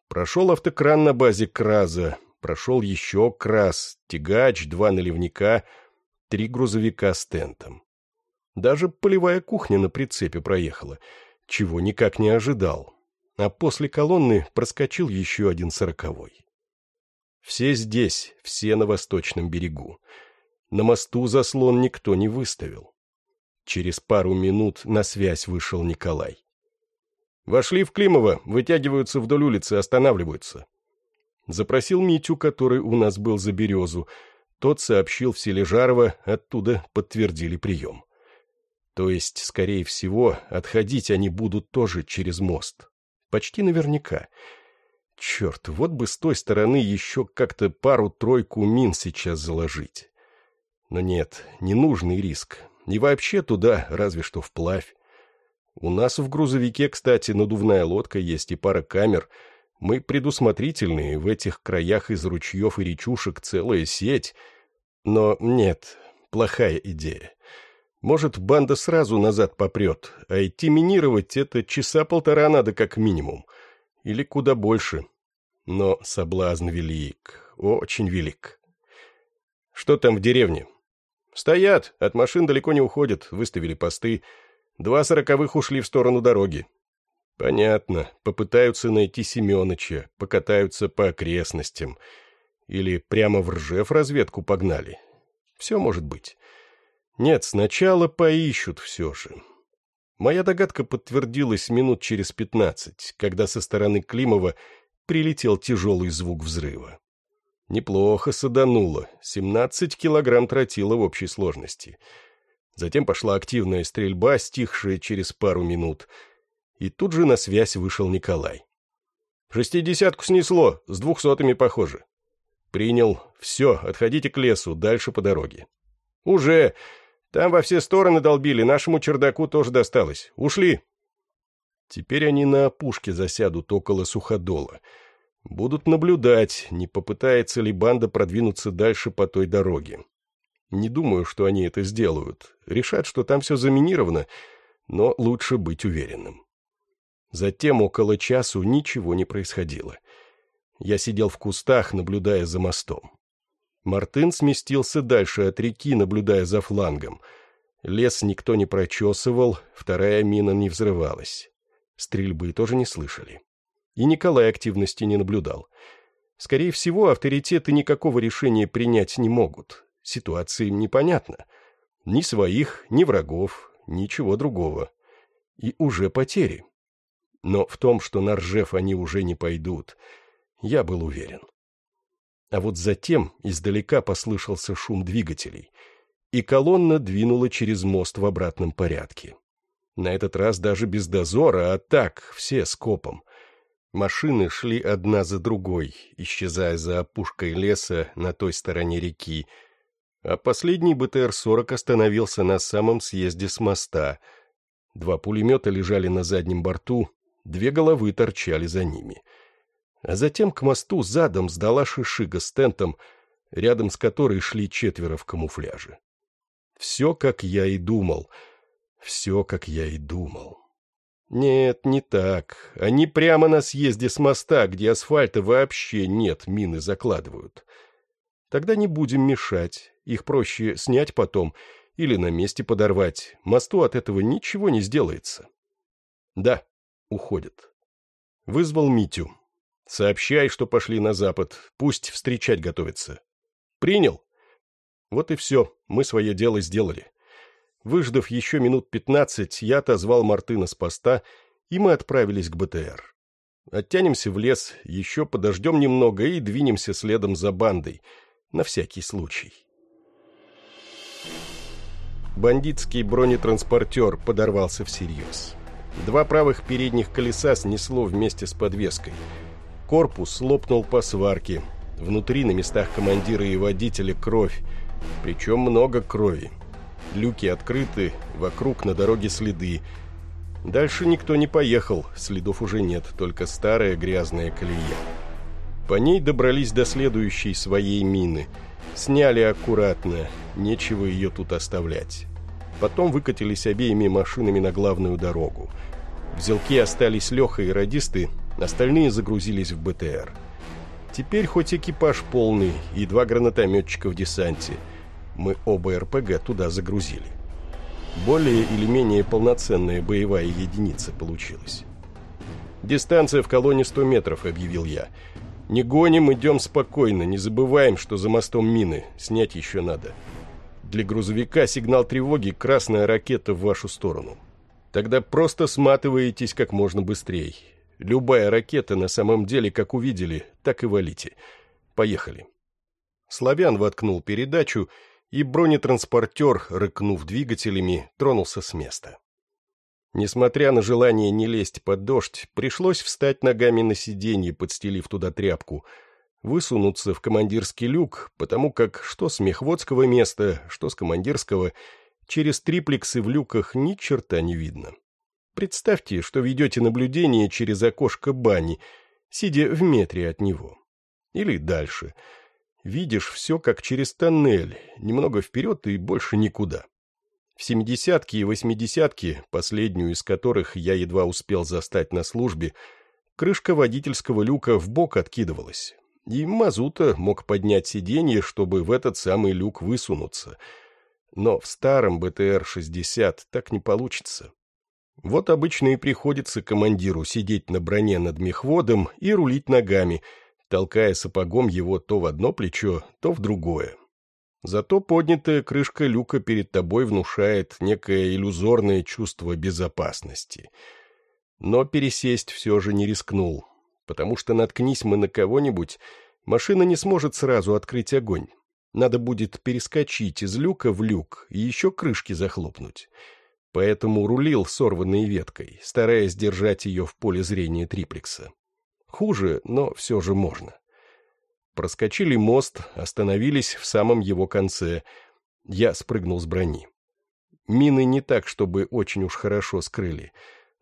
Прошел автокран на базе Краза, прошел еще Краз, тягач, два наливника, три грузовика с тентом. Даже полевая кухня на прицепе проехала, чего никак не ожидал. А после колонны проскочил еще один сороковой. Все здесь, все на восточном берегу. На мосту заслон никто не выставил. Через пару минут на связь вышел Николай. «Вошли в Климово, вытягиваются вдоль улицы, останавливаются». Запросил Митю, который у нас был за березу. Тот сообщил в селе Жарово, оттуда подтвердили прием. То есть, скорее всего, отходить они будут тоже через мост. Почти наверняка. Черт, вот бы с той стороны еще как-то пару-тройку мин сейчас заложить. Но нет, ненужный риск. И вообще туда, разве что вплавь. У нас в грузовике, кстати, надувная лодка есть и пара камер. Мы предусмотрительные, в этих краях из ручьев и речушек целая сеть. Но нет, плохая идея. Может, банда сразу назад попрет, а идти минировать — это часа полтора надо как минимум. Или куда больше. Но соблазн велик, очень велик. Что там в деревне? Стоят, от машин далеко не уходят, выставили посты. Два сороковых ушли в сторону дороги. Понятно, попытаются найти Семеныча, покатаются по окрестностям. Или прямо в Ржев разведку погнали. Все может быть. Нет, сначала поищут все же. Моя догадка подтвердилась минут через пятнадцать, когда со стороны Климова прилетел тяжелый звук взрыва. Неплохо садануло, семнадцать килограмм тротила в общей сложности. Затем пошла активная стрельба, стихшая через пару минут, и тут же на связь вышел Николай. «Шестидесятку снесло, с двухсотыми похоже». «Принял. Все, отходите к лесу, дальше по дороге». «Уже. Там во все стороны долбили, нашему чердаку тоже досталось. Ушли!» Теперь они на опушке засядут около суходола. Будут наблюдать, не попытается ли банда продвинуться дальше по той дороге. Не думаю, что они это сделают. Решат, что там все заминировано, но лучше быть уверенным. Затем около часу ничего не происходило. Я сидел в кустах, наблюдая за мостом. Мартын сместился дальше от реки, наблюдая за флангом. Лес никто не прочесывал, вторая мина не взрывалась. Стрельбы тоже не слышали. И Николай активности не наблюдал. Скорее всего, авторитеты никакого решения принять не могут. Ситуация им непонятна. Ни своих, ни врагов, ничего другого. И уже потери. Но в том, что на Ржев они уже не пойдут, я был уверен. А вот затем издалека послышался шум двигателей, и колонна двинула через мост в обратном порядке. На этот раз даже без дозора, а так, все скопом. Машины шли одна за другой, исчезая за опушкой леса на той стороне реки, а последний БТР-40 остановился на самом съезде с моста. Два пулемета лежали на заднем борту, две головы торчали за ними — а затем к мосту задом сдала шишига с тентом, рядом с которой шли четверо в камуфляже. Все, как я и думал. Все, как я и думал. Нет, не так. Они прямо на съезде с моста, где асфальта вообще нет, мины закладывают. Тогда не будем мешать. Их проще снять потом или на месте подорвать. Мосту от этого ничего не сделается. Да, уходят. Вызвал Митю. Сообщай, что пошли на запад. Пусть встречать готовится. Принял. Вот и все. Мы свое дело сделали. Выждав еще минут пятнадцать, я отозвал Мартына с поста, и мы отправились к БТР. Оттянемся в лес, еще подождем немного и двинемся следом за бандой, на всякий случай. Бандитский бронетранспортер подорвался всерьез. Два правых передних колеса снесло вместе с подвеской. Корпус лопнул по сварке. Внутри на местах командира и водителя кровь, причем много крови. Люки открыты, вокруг на дороге следы. Дальше никто не поехал, следов уже нет, только старая грязная колея. По ней добрались до следующей своей мины. Сняли аккуратно, нечего ее тут оставлять. Потом выкатились обеими машинами на главную дорогу. В зелке остались Леха и радисты, остальные загрузились в БТР. Теперь хоть экипаж полный и два гранатометчика в десанте – мы оба РПГ туда загрузили. Более или менее полноценная боевая единица получилась. «Дистанция в колонне 100 метров», — объявил я. «Не гоним, идем спокойно, не забываем, что за мостом мины, снять еще надо. Для грузовика сигнал тревоги — красная ракета в вашу сторону. Тогда просто сматываетесь как можно быстрее. Любая ракета на самом деле, как увидели, так и валите. Поехали». Славян воткнул передачу — и бронетранспортер, рыкнув двигателями, тронулся с места. Несмотря на желание не лезть под дождь, пришлось встать ногами на сиденье, подстелив туда тряпку, высунуться в командирский люк, потому как что с мехводского места, что с командирского, через триплексы в люках ни черта не видно. Представьте, что ведете наблюдение через окошко бани, сидя в метре от него. Или дальше — Видишь все как через тоннель, немного вперед и больше никуда. В семидесятки и восьмидесятки, последнюю из которых я едва успел застать на службе, крышка водительского люка в бок откидывалась, и Мазута мог поднять сиденье, чтобы в этот самый люк высунуться. Но в старом БТР-60 так не получится. Вот обычно и приходится командиру сидеть на броне над мехводом и рулить ногами — толкая сапогом его то в одно плечо, то в другое. Зато поднятая крышка люка перед тобой внушает некое иллюзорное чувство безопасности. Но пересесть все же не рискнул, потому что наткнись мы на кого-нибудь, машина не сможет сразу открыть огонь. Надо будет перескочить из люка в люк и еще крышки захлопнуть. Поэтому рулил сорванной веткой, стараясь держать ее в поле зрения триплекса. Хуже, но все же можно. Проскочили мост, остановились в самом его конце. Я спрыгнул с брони. Мины не так, чтобы очень уж хорошо скрыли.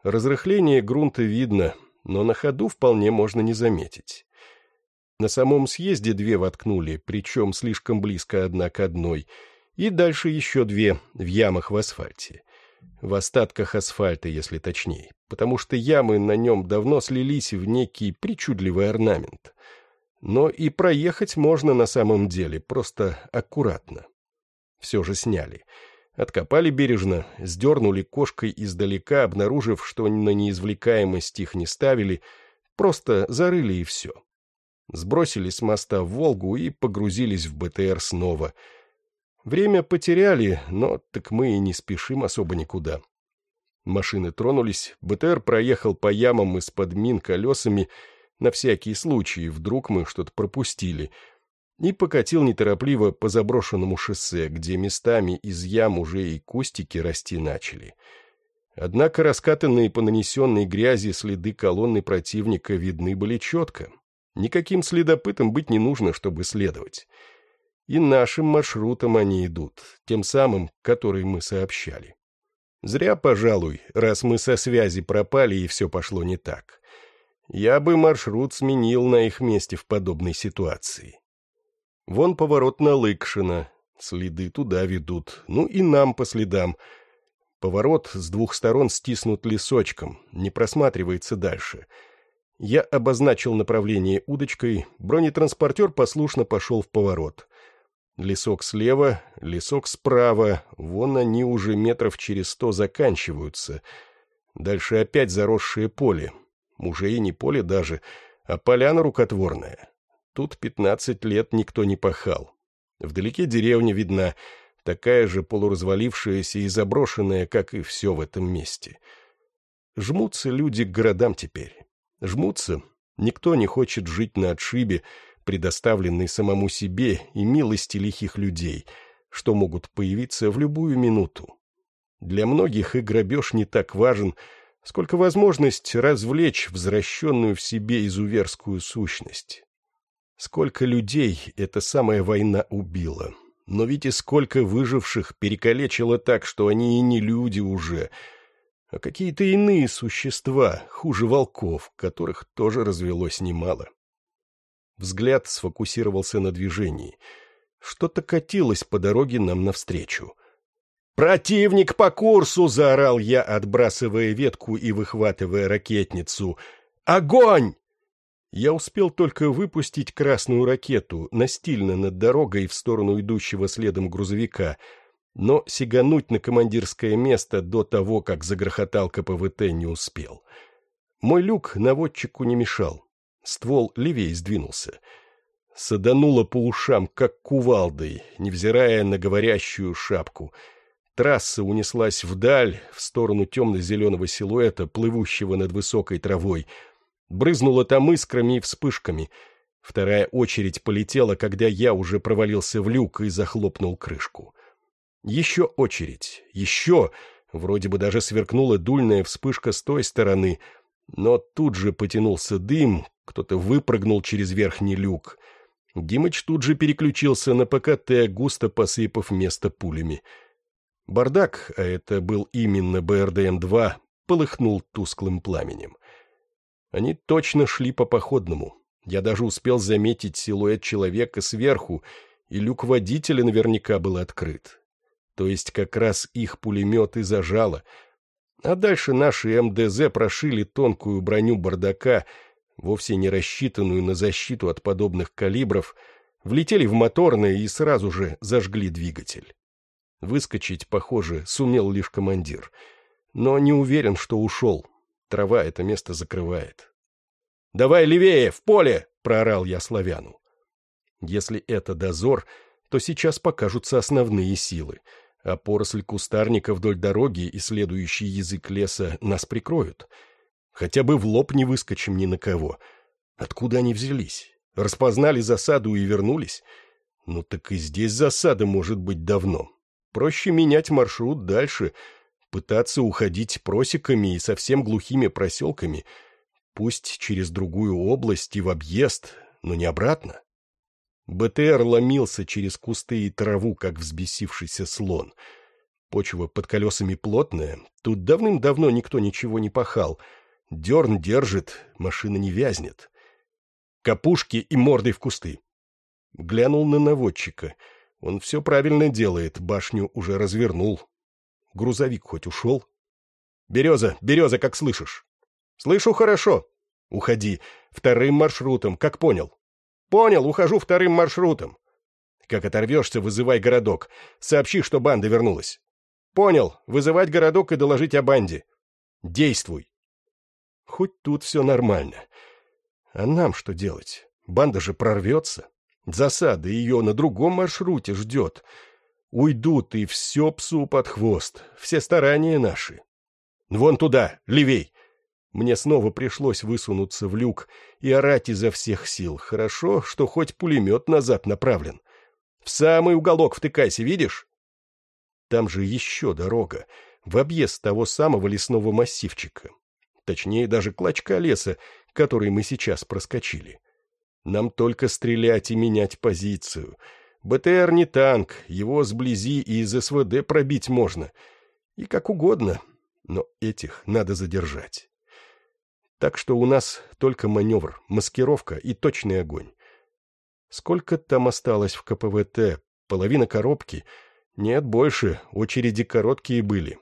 Разрыхление грунта видно, но на ходу вполне можно не заметить. На самом съезде две воткнули, причем слишком близко одна к одной, и дальше еще две в ямах в асфальте в остатках асфальта, если точнее, потому что ямы на нем давно слились в некий причудливый орнамент. Но и проехать можно на самом деле, просто аккуратно. Все же сняли. Откопали бережно, сдернули кошкой издалека, обнаружив, что на неизвлекаемость их не ставили, просто зарыли и все. Сбросили с моста в Волгу и погрузились в БТР снова — Время потеряли, но так мы и не спешим особо никуда. Машины тронулись, БТР проехал по ямам из-под мин колесами, на всякий случай, вдруг мы что-то пропустили, и покатил неторопливо по заброшенному шоссе, где местами из ям уже и кустики расти начали. Однако раскатанные по нанесенной грязи следы колонны противника видны были четко. Никаким следопытом быть не нужно, чтобы следовать. И нашим маршрутом они идут, тем самым, который мы сообщали. Зря, пожалуй, раз мы со связи пропали и все пошло не так. Я бы маршрут сменил на их месте в подобной ситуации. Вон поворот на Лыкшина. Следы туда ведут. Ну и нам по следам. Поворот с двух сторон стиснут лесочком, не просматривается дальше. Я обозначил направление удочкой, бронетранспортер послушно пошел в поворот. Лесок слева, лесок справа, вон они уже метров через сто заканчиваются. Дальше опять заросшее поле. Уже и не поле даже, а поляна рукотворная. Тут пятнадцать лет никто не пахал. Вдалеке деревня видна, такая же полуразвалившаяся и заброшенная, как и все в этом месте. Жмутся люди к городам теперь. Жмутся. Никто не хочет жить на отшибе, предоставленный самому себе и милости лихих людей, что могут появиться в любую минуту. Для многих и грабеж не так важен, сколько возможность развлечь возвращенную в себе изуверскую сущность. Сколько людей эта самая война убила, но ведь и сколько выживших перекалечила так, что они и не люди уже, а какие-то иные существа, хуже волков, которых тоже развелось немало. Взгляд сфокусировался на движении. Что-то катилось по дороге нам навстречу. «Противник по курсу!» — заорал я, отбрасывая ветку и выхватывая ракетницу. «Огонь!» Я успел только выпустить красную ракету, настильно над дорогой в сторону идущего следом грузовика, но сигануть на командирское место до того, как загрохотал КПВТ, не успел. Мой люк наводчику не мешал. Ствол левее сдвинулся. Садануло по ушам, как кувалдой, невзирая на говорящую шапку. Трасса унеслась вдаль, в сторону темно-зеленого силуэта, плывущего над высокой травой. Брызнула там искрами и вспышками. Вторая очередь полетела, когда я уже провалился в люк и захлопнул крышку. Еще очередь, еще... Вроде бы даже сверкнула дульная вспышка с той стороны, но тут же потянулся дым, кто-то выпрыгнул через верхний люк. Димыч тут же переключился на ПКТ, густо посыпав место пулями. Бардак, а это был именно БРДМ-2, полыхнул тусклым пламенем. Они точно шли по походному. Я даже успел заметить силуэт человека сверху, и люк водителя наверняка был открыт. То есть как раз их пулемет и зажало. А дальше наши МДЗ прошили тонкую броню бардака — вовсе не рассчитанную на защиту от подобных калибров, влетели в моторное и сразу же зажгли двигатель. Выскочить, похоже, сумел лишь командир. Но не уверен, что ушел. Трава это место закрывает. «Давай левее, в поле!» — проорал я славяну. Если это дозор, то сейчас покажутся основные силы, а поросль кустарника вдоль дороги и следующий язык леса нас прикроют — Хотя бы в лоб не выскочим ни на кого. Откуда они взялись? Распознали засаду и вернулись? Ну так и здесь засада может быть давно. Проще менять маршрут дальше, пытаться уходить просеками и совсем глухими проселками, пусть через другую область и в объезд, но не обратно. БТР ломился через кусты и траву, как взбесившийся слон. Почва под колесами плотная, тут давным-давно никто ничего не пахал — Дерн держит, машина не вязнет. Капушки и мордой в кусты. Глянул на наводчика. Он все правильно делает, башню уже развернул. Грузовик хоть ушел? Береза, береза, как слышишь? Слышу хорошо. Уходи. Вторым маршрутом, как понял? Понял, ухожу вторым маршрутом. Как оторвешься, вызывай городок. Сообщи, что банда вернулась. Понял, вызывать городок и доложить о банде. Действуй. Хоть тут все нормально. А нам что делать? Банда же прорвется. Засада ее на другом маршруте ждет. Уйдут, и все псу под хвост. Все старания наши. Вон туда, левей. Мне снова пришлось высунуться в люк и орать изо всех сил. Хорошо, что хоть пулемет назад направлен. В самый уголок втыкайся, видишь? Там же еще дорога, в объезд того самого лесного массивчика точнее даже клочка леса, который мы сейчас проскочили. Нам только стрелять и менять позицию. БТР не танк, его сблизи и из СВД пробить можно. И как угодно, но этих надо задержать. Так что у нас только маневр, маскировка и точный огонь. Сколько там осталось в КПВТ? Половина коробки? Нет, больше, очереди короткие были.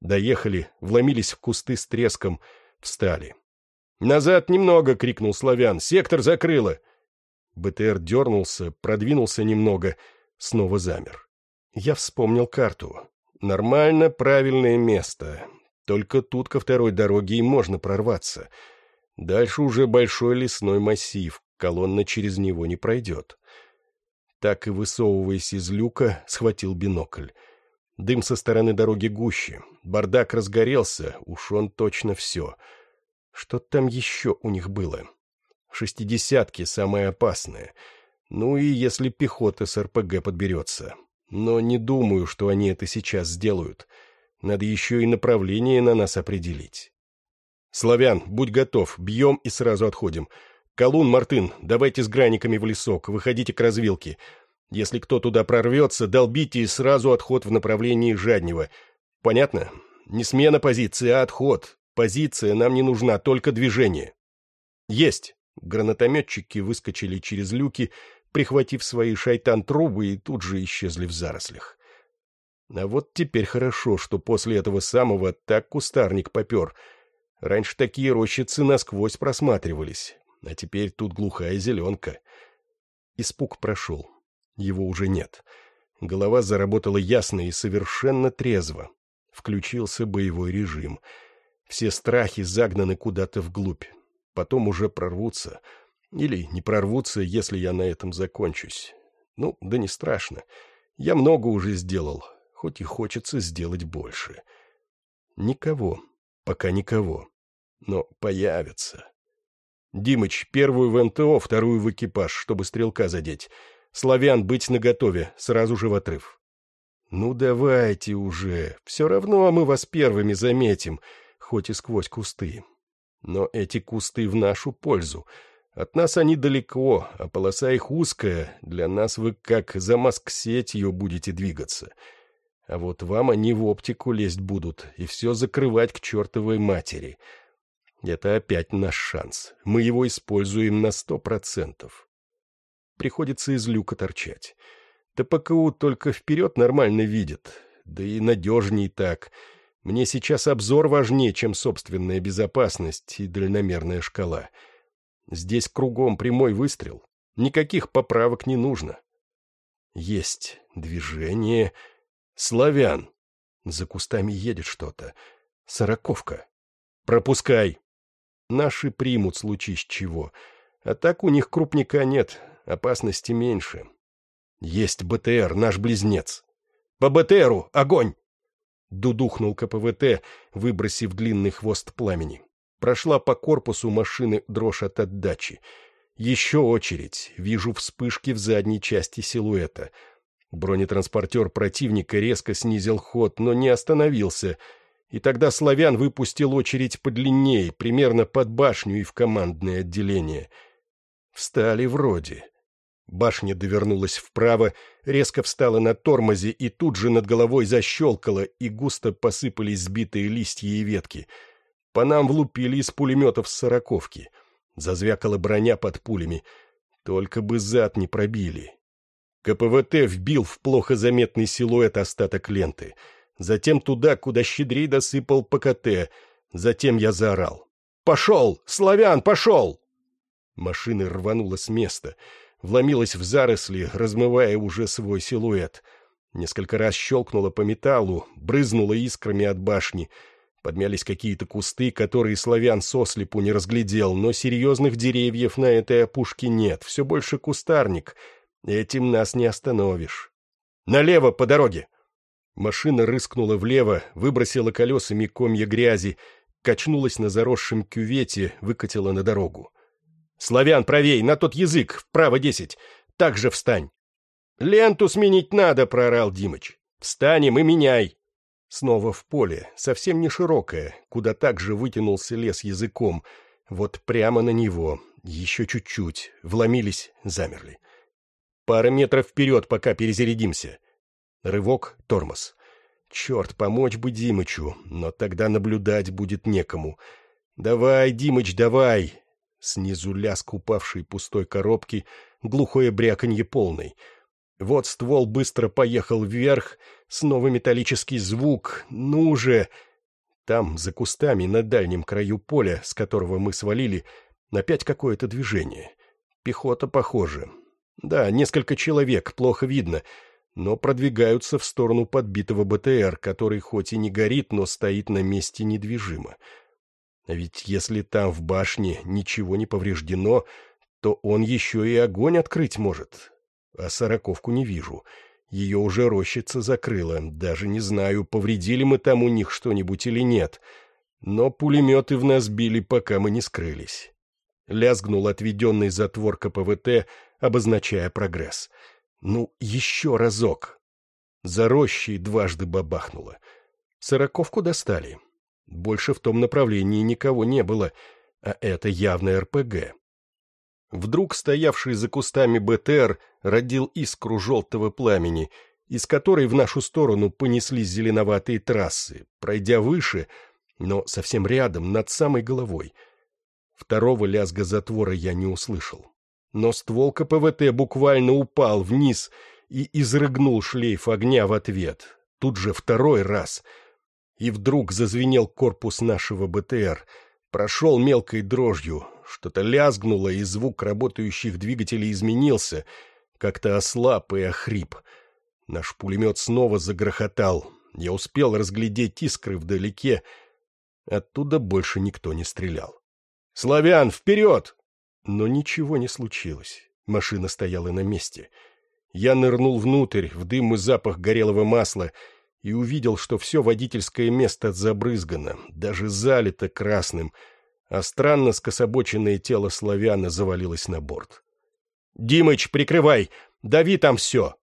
Доехали, вломились в кусты с треском, встали. «Назад немного!» — крикнул Славян. «Сектор закрыло!» БТР дернулся, продвинулся немного, снова замер. Я вспомнил карту. Нормально, правильное место. Только тут ко второй дороге и можно прорваться. Дальше уже большой лесной массив, колонна через него не пройдет. Так и высовываясь из люка, схватил бинокль. Дым со стороны дороги гуще. Бардак разгорелся, уж он точно все. Что там еще у них было? Шестидесятки самое опасное. Ну и если пехота с РПГ подберется. Но не думаю, что они это сейчас сделают. Надо еще и направление на нас определить. «Славян, будь готов, бьем и сразу отходим. Колун, Мартын, давайте с граниками в лесок, выходите к развилке. Если кто туда прорвется, долбите и сразу отход в направлении Жаднего. Понятно? Не смена позиции, а отход. Позиция нам не нужна, только движение». «Есть!» Гранатометчики выскочили через люки, прихватив свои шайтан-трубы, и тут же исчезли в зарослях. А вот теперь хорошо, что после этого самого так кустарник попер. Раньше такие рощицы насквозь просматривались, а теперь тут глухая зеленка. Испуг прошел. Его уже нет. Голова заработала ясно и совершенно трезво. Включился боевой режим. Все страхи загнаны куда-то вглубь. Потом уже прорвутся. Или не прорвутся, если я на этом закончусь. Ну, да не страшно. Я много уже сделал хоть и хочется сделать больше. Никого, пока никого. Но появится. Димыч, первую в МТО, вторую в экипаж, чтобы стрелка задеть. Славян, быть наготове, сразу же в отрыв. Ну давайте уже, все равно мы вас первыми заметим, хоть и сквозь кусты. Но эти кусты в нашу пользу. От нас они далеко, а полоса их узкая, для нас вы как за маск-сетью будете двигаться. — а вот вам они в оптику лезть будут и все закрывать к чертовой матери. Это опять наш шанс. Мы его используем на сто процентов. Приходится из люка торчать. ТПКУ только вперед нормально видит. Да и надежней так. Мне сейчас обзор важнее, чем собственная безопасность и дальномерная шкала. Здесь кругом прямой выстрел. Никаких поправок не нужно. Есть движение, Славян. За кустами едет что-то. Сороковка. Пропускай. Наши примут, случись чего. А так у них крупника нет, опасности меньше. Есть БТР, наш близнец. По БТРу! Огонь! Дудухнул КПВТ, выбросив длинный хвост пламени. Прошла по корпусу машины дрожь от отдачи. Еще очередь. Вижу вспышки в задней части силуэта — Бронетранспортер противника резко снизил ход, но не остановился, и тогда славян выпустил очередь подлиннее, примерно под башню и в командное отделение. Встали вроде. Башня довернулась вправо, резко встала на тормозе и тут же над головой защелкала, и густо посыпались сбитые листья и ветки. По нам влупили из пулеметов с сороковки. Зазвякала броня под пулями. Только бы зад не пробили. КПВТ вбил в плохо заметный силуэт остаток ленты. Затем туда, куда щедрей досыпал ПКТ. Затем я заорал. «Пошел! Славян, пошел!» Машина рванула с места, вломилась в заросли, размывая уже свой силуэт. Несколько раз щелкнула по металлу, брызнула искрами от башни. Подмялись какие-то кусты, которые славян сослепу не разглядел, но серьезных деревьев на этой опушке нет, все больше кустарник — Этим нас не остановишь. Налево по дороге!» Машина рыскнула влево, выбросила колесами комья грязи, качнулась на заросшем кювете, выкатила на дорогу. «Славян, правей, на тот язык, вправо десять. Так же встань!» «Ленту сменить надо!» — проорал Димыч. «Встанем и меняй!» Снова в поле, совсем не широкое, куда также вытянулся лес языком. Вот прямо на него, еще чуть-чуть, вломились, замерли. Пара метров вперед, пока перезарядимся. Рывок, тормоз. Черт, помочь бы Димычу, но тогда наблюдать будет некому. Давай, Димыч, давай. Снизу лязг упавшей пустой коробки, глухое бряканье полной. Вот ствол быстро поехал вверх, снова металлический звук. Ну уже... Там, за кустами, на дальнем краю поля, с которого мы свалили, опять какое-то движение. Пехота, похоже. Да, несколько человек, плохо видно, но продвигаются в сторону подбитого БТР, который хоть и не горит, но стоит на месте недвижимо. А ведь если там в башне ничего не повреждено, то он еще и огонь открыть может. А сороковку не вижу. Ее уже рощица закрыла. Даже не знаю, повредили мы там у них что-нибудь или нет. Но пулеметы в нас били, пока мы не скрылись. Лязгнул отведенный затвор КПВТ, обозначая прогресс. Ну, еще разок. За рощей дважды бабахнуло. Сороковку достали. Больше в том направлении никого не было, а это явно РПГ. Вдруг стоявший за кустами БТР родил искру желтого пламени, из которой в нашу сторону понеслись зеленоватые трассы, пройдя выше, но совсем рядом, над самой головой. Второго лязга затвора я не услышал. Но ствол КПВТ буквально упал вниз и изрыгнул шлейф огня в ответ. Тут же второй раз. И вдруг зазвенел корпус нашего БТР. Прошел мелкой дрожью, что-то лязгнуло, и звук работающих двигателей изменился, как-то ослаб и охрип. Наш пулемет снова загрохотал. Я успел разглядеть искры вдалеке. Оттуда больше никто не стрелял. «Славян, вперед!» Но ничего не случилось. Машина стояла на месте. Я нырнул внутрь, в дым и запах горелого масла, и увидел, что все водительское место забрызгано, даже залито красным — а странно скособоченное тело славяна завалилось на борт. «Димыч, прикрывай! Дави там все!»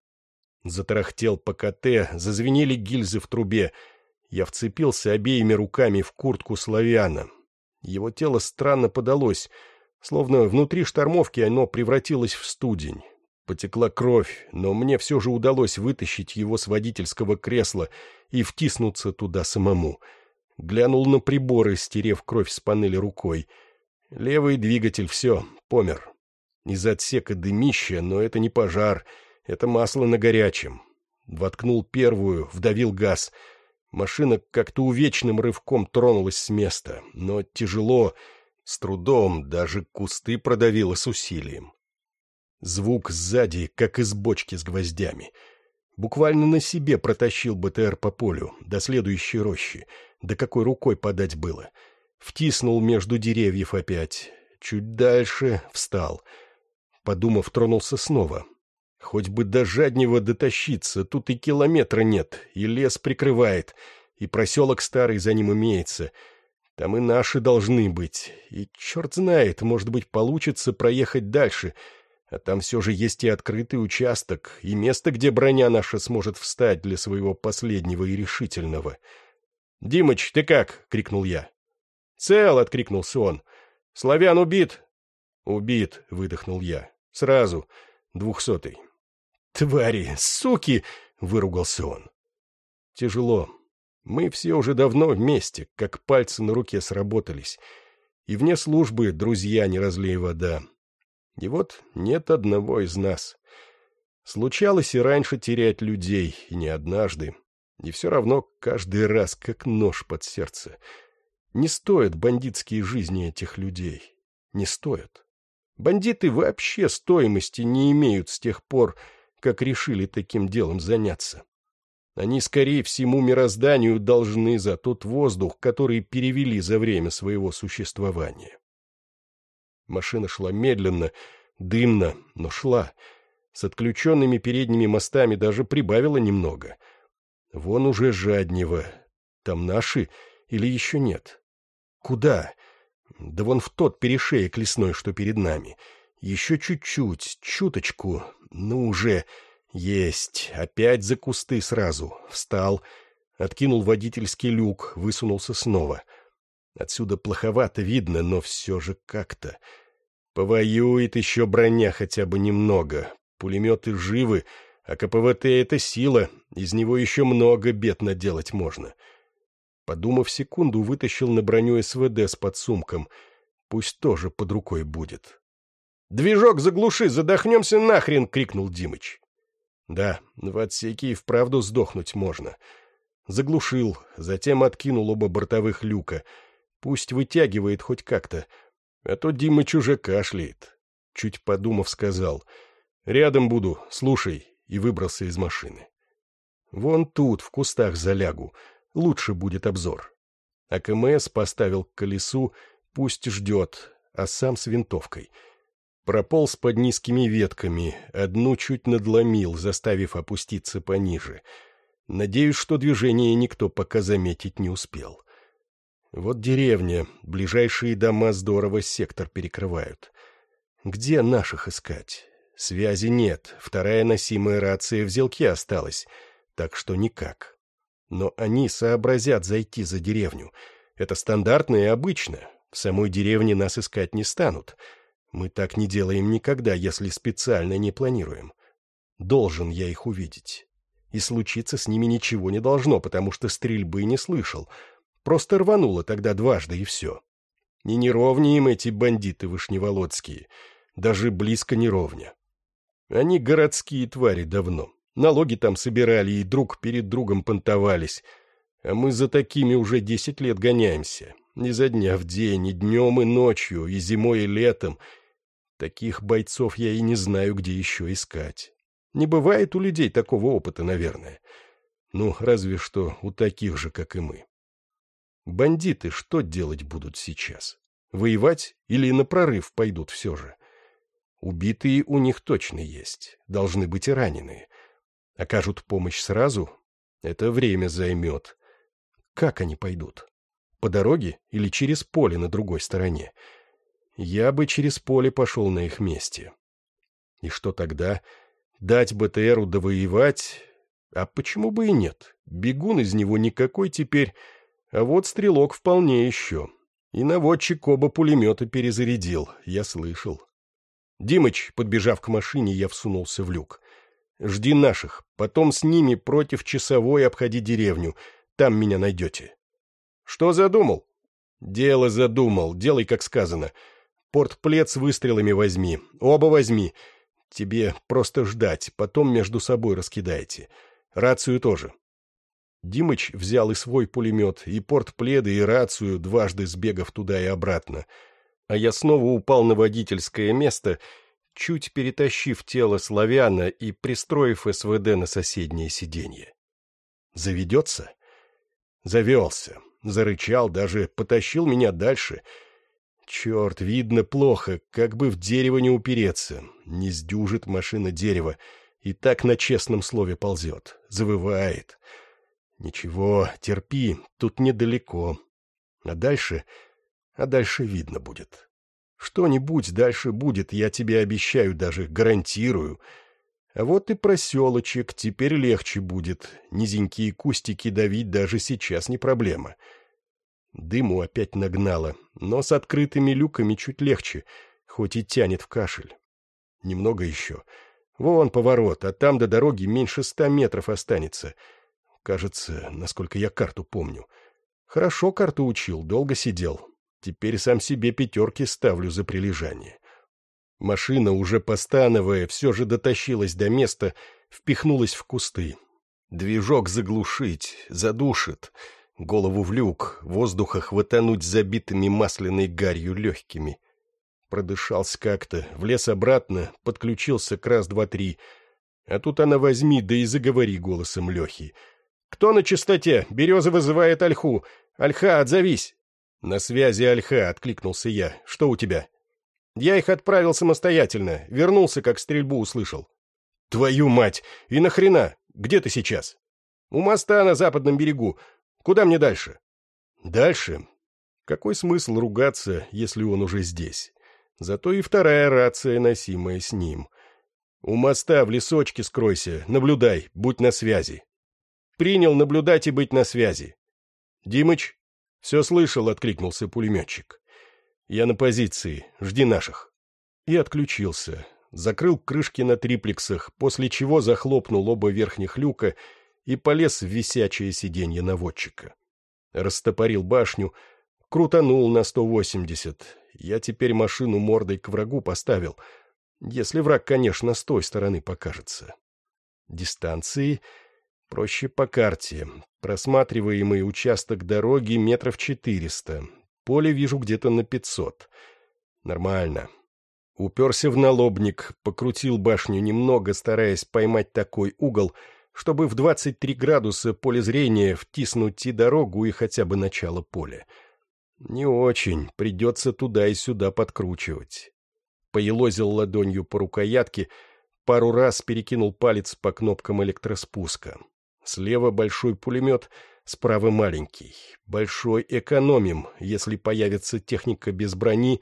Затарахтел по КТ, зазвенели гильзы в трубе. Я вцепился обеими руками в куртку славяна. Его тело странно подалось, словно внутри штормовки оно превратилось в студень. Потекла кровь, но мне все же удалось вытащить его с водительского кресла и втиснуться туда самому — Глянул на приборы, стерев кровь с панели рукой. Левый двигатель, все, помер. Из отсека дымище, но это не пожар, это масло на горячем. Воткнул первую, вдавил газ. Машина как-то увечным рывком тронулась с места, но тяжело, с трудом, даже кусты продавило с усилием. Звук сзади, как из бочки с гвоздями. Буквально на себе протащил БТР по полю, до следующей рощи — да какой рукой подать было. Втиснул между деревьев опять. Чуть дальше встал. Подумав, тронулся снова. Хоть бы до жаднего дотащиться, тут и километра нет, и лес прикрывает, и проселок старый за ним имеется. Там и наши должны быть. И черт знает, может быть, получится проехать дальше, а там все же есть и открытый участок, и место, где броня наша сможет встать для своего последнего и решительного — «Димыч, ты как?» — крикнул я. «Цел!» — откликнулся он. «Славян убит!» «Убит!» — выдохнул я. «Сразу. Двухсотый». «Твари! Суки!» — выругался он. «Тяжело. Мы все уже давно вместе, как пальцы на руке сработались. И вне службы друзья не разлей вода. И вот нет одного из нас. Случалось и раньше терять людей, и не однажды. И все равно каждый раз как нож под сердце. Не стоят бандитские жизни этих людей. Не стоят. Бандиты вообще стоимости не имеют с тех пор, как решили таким делом заняться. Они, скорее всему, мирозданию должны за тот воздух, который перевели за время своего существования. Машина шла медленно, дымно, но шла. С отключенными передними мостами даже прибавила немного — Вон уже жаднего. Там наши или еще нет? Куда? Да вон в тот перешеек лесной, что перед нами. Еще чуть-чуть, чуточку. Ну уже. Есть. Опять за кусты сразу. Встал. Откинул водительский люк, высунулся снова. Отсюда плоховато видно, но все же как-то. Повоюет еще броня хотя бы немного. Пулеметы живы, а КПВТ — это сила, из него еще много бед наделать можно. Подумав секунду, вытащил на броню СВД с подсумком. Пусть тоже под рукой будет. «Движок заглуши, задохнемся нахрен!» — крикнул Димыч. Да, в отсеке и вправду сдохнуть можно. Заглушил, затем откинул оба бортовых люка. Пусть вытягивает хоть как-то, а то Димыч уже кашляет. Чуть подумав, сказал. «Рядом буду, слушай», и выбрался из машины. «Вон тут, в кустах залягу, лучше будет обзор». А КМС поставил к колесу, пусть ждет, а сам с винтовкой. Прополз под низкими ветками, одну чуть надломил, заставив опуститься пониже. Надеюсь, что движение никто пока заметить не успел. Вот деревня, ближайшие дома здорово сектор перекрывают. Где наших искать? Связи нет, вторая носимая рация в зелке осталась, так что никак. Но они сообразят зайти за деревню. Это стандартно и обычно. В самой деревне нас искать не станут. Мы так не делаем никогда, если специально не планируем. Должен я их увидеть. И случиться с ними ничего не должно, потому что стрельбы не слышал. Просто рвануло тогда дважды, и все. И не ровня им эти бандиты вышневолодские. Даже близко не ровня. Они городские твари давно. Налоги там собирали и друг перед другом понтовались. А мы за такими уже десять лет гоняемся. Ни за дня в день, и днем, и ночью, и зимой, и летом. Таких бойцов я и не знаю, где еще искать. Не бывает у людей такого опыта, наверное. Ну, разве что у таких же, как и мы. Бандиты что делать будут сейчас? Воевать или на прорыв пойдут все же? Убитые у них точно есть, должны быть и раненые. Окажут помощь сразу? Это время займет. Как они пойдут? По дороге или через поле на другой стороне? Я бы через поле пошел на их месте. И что тогда? Дать БТРу довоевать? А почему бы и нет? Бегун из него никакой теперь, а вот стрелок вполне еще. И наводчик оба пулемета перезарядил, я слышал. «Димыч», подбежав к машине, я всунулся в люк. «Жди наших, потом с ними против часовой обходи деревню, там меня найдете». «Что задумал?» «Дело задумал, делай, как сказано. Портплет с выстрелами возьми, оба возьми. Тебе просто ждать, потом между собой раскидайте. Рацию тоже». Димыч взял и свой пулемет, и портпледы, и рацию, дважды сбегав туда и обратно — а я снова упал на водительское место, чуть перетащив тело славяна и пристроив СВД на соседнее сиденье. Заведется? Завелся. Зарычал, даже потащил меня дальше. Черт, видно плохо, как бы в дерево не упереться. Не сдюжит машина дерева. И так на честном слове ползет. Завывает. Ничего, терпи, тут недалеко. А дальше а дальше видно будет. Что-нибудь дальше будет, я тебе обещаю, даже гарантирую. А вот и проселочек, теперь легче будет. Низенькие кустики давить даже сейчас не проблема. Дыму опять нагнало, но с открытыми люками чуть легче, хоть и тянет в кашель. Немного еще. Вон поворот, а там до дороги меньше ста метров останется. Кажется, насколько я карту помню. Хорошо карту учил, долго сидел. Теперь сам себе пятерки ставлю за прилежание. Машина, уже постановая, все же дотащилась до места, впихнулась в кусты. Движок заглушить, задушит. Голову в люк, воздуха хватануть забитыми масляной гарью легкими. Продышался как-то, влез обратно, подключился к раз-два-три. А тут она возьми, да и заговори голосом Лехи. «Кто на чистоте? Береза вызывает Ольху. Ольха, отзовись!» «На связи Альха», — откликнулся я. «Что у тебя?» «Я их отправил самостоятельно. Вернулся, как стрельбу услышал». «Твою мать! И нахрена? Где ты сейчас?» «У моста на западном берегу. Куда мне дальше?» «Дальше? Какой смысл ругаться, если он уже здесь? Зато и вторая рация, носимая с ним. У моста в лесочке скройся, наблюдай, будь на связи». «Принял наблюдать и быть на связи». «Димыч, «Все слышал», — откликнулся пулеметчик. «Я на позиции. Жди наших». И отключился. Закрыл крышки на триплексах, после чего захлопнул оба верхних люка и полез в висячее сиденье наводчика. Растопорил башню, крутанул на 180 Я теперь машину мордой к врагу поставил, если враг, конечно, с той стороны покажется. Дистанции проще по карте. Просматриваемый участок дороги метров четыреста. Поле вижу где-то на пятьсот. Нормально. Уперся в налобник, покрутил башню немного, стараясь поймать такой угол, чтобы в 23 градуса поле зрения втиснуть и дорогу, и хотя бы начало поля. Не очень, придется туда и сюда подкручивать. Поелозил ладонью по рукоятке, пару раз перекинул палец по кнопкам электроспуска. Слева большой пулемет, справа маленький. Большой экономим, если появится техника без брони.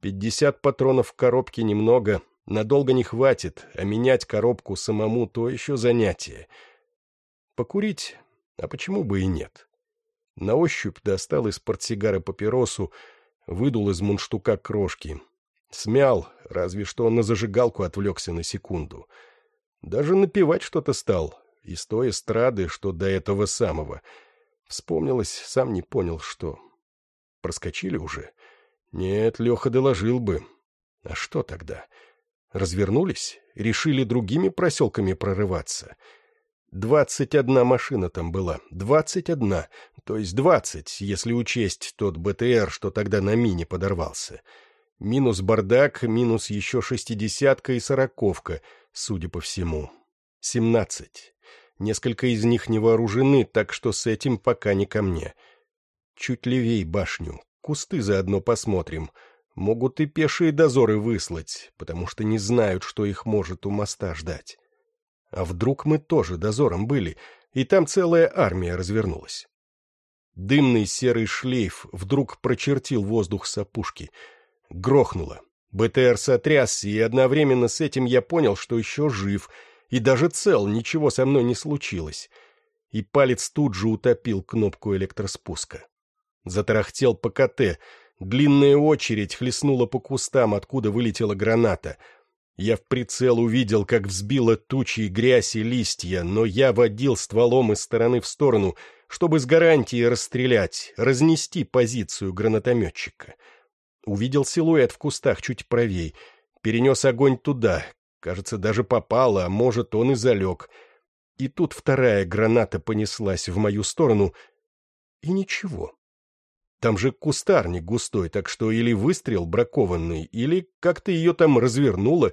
Пятьдесят патронов в коробке немного, надолго не хватит, а менять коробку самому то еще занятие. Покурить? А почему бы и нет? На ощупь достал из портсигара папиросу, выдул из мундштука крошки. Смял, разве что на зажигалку отвлекся на секунду. Даже напевать что-то стал, из той эстрады, что до этого самого. Вспомнилось, сам не понял, что. Проскочили уже? Нет, Леха доложил бы. А что тогда? Развернулись? Решили другими проселками прорываться? Двадцать одна машина там была. Двадцать одна. То есть двадцать, если учесть тот БТР, что тогда на мине подорвался. Минус бардак, минус еще шестидесятка и сороковка, судя по всему. Семнадцать. Несколько из них не вооружены, так что с этим пока не ко мне. Чуть левей башню. Кусты заодно посмотрим. Могут и пешие дозоры выслать, потому что не знают, что их может у моста ждать. А вдруг мы тоже дозором были, и там целая армия развернулась? Дымный серый шлейф вдруг прочертил воздух с опушки. Грохнуло. БТР сотрясся, и одновременно с этим я понял, что еще жив — и даже цел, ничего со мной не случилось. И палец тут же утопил кнопку электроспуска. Затарахтел по КТ, длинная очередь хлестнула по кустам, откуда вылетела граната. Я в прицел увидел, как взбила тучи грязь и листья, но я водил стволом из стороны в сторону, чтобы с гарантией расстрелять, разнести позицию гранатометчика. Увидел силуэт в кустах чуть правей, перенес огонь туда, Кажется, даже попало, а может, он и залег. И тут вторая граната понеслась в мою сторону, и ничего. Там же кустарник густой, так что или выстрел бракованный, или как-то ее там развернуло,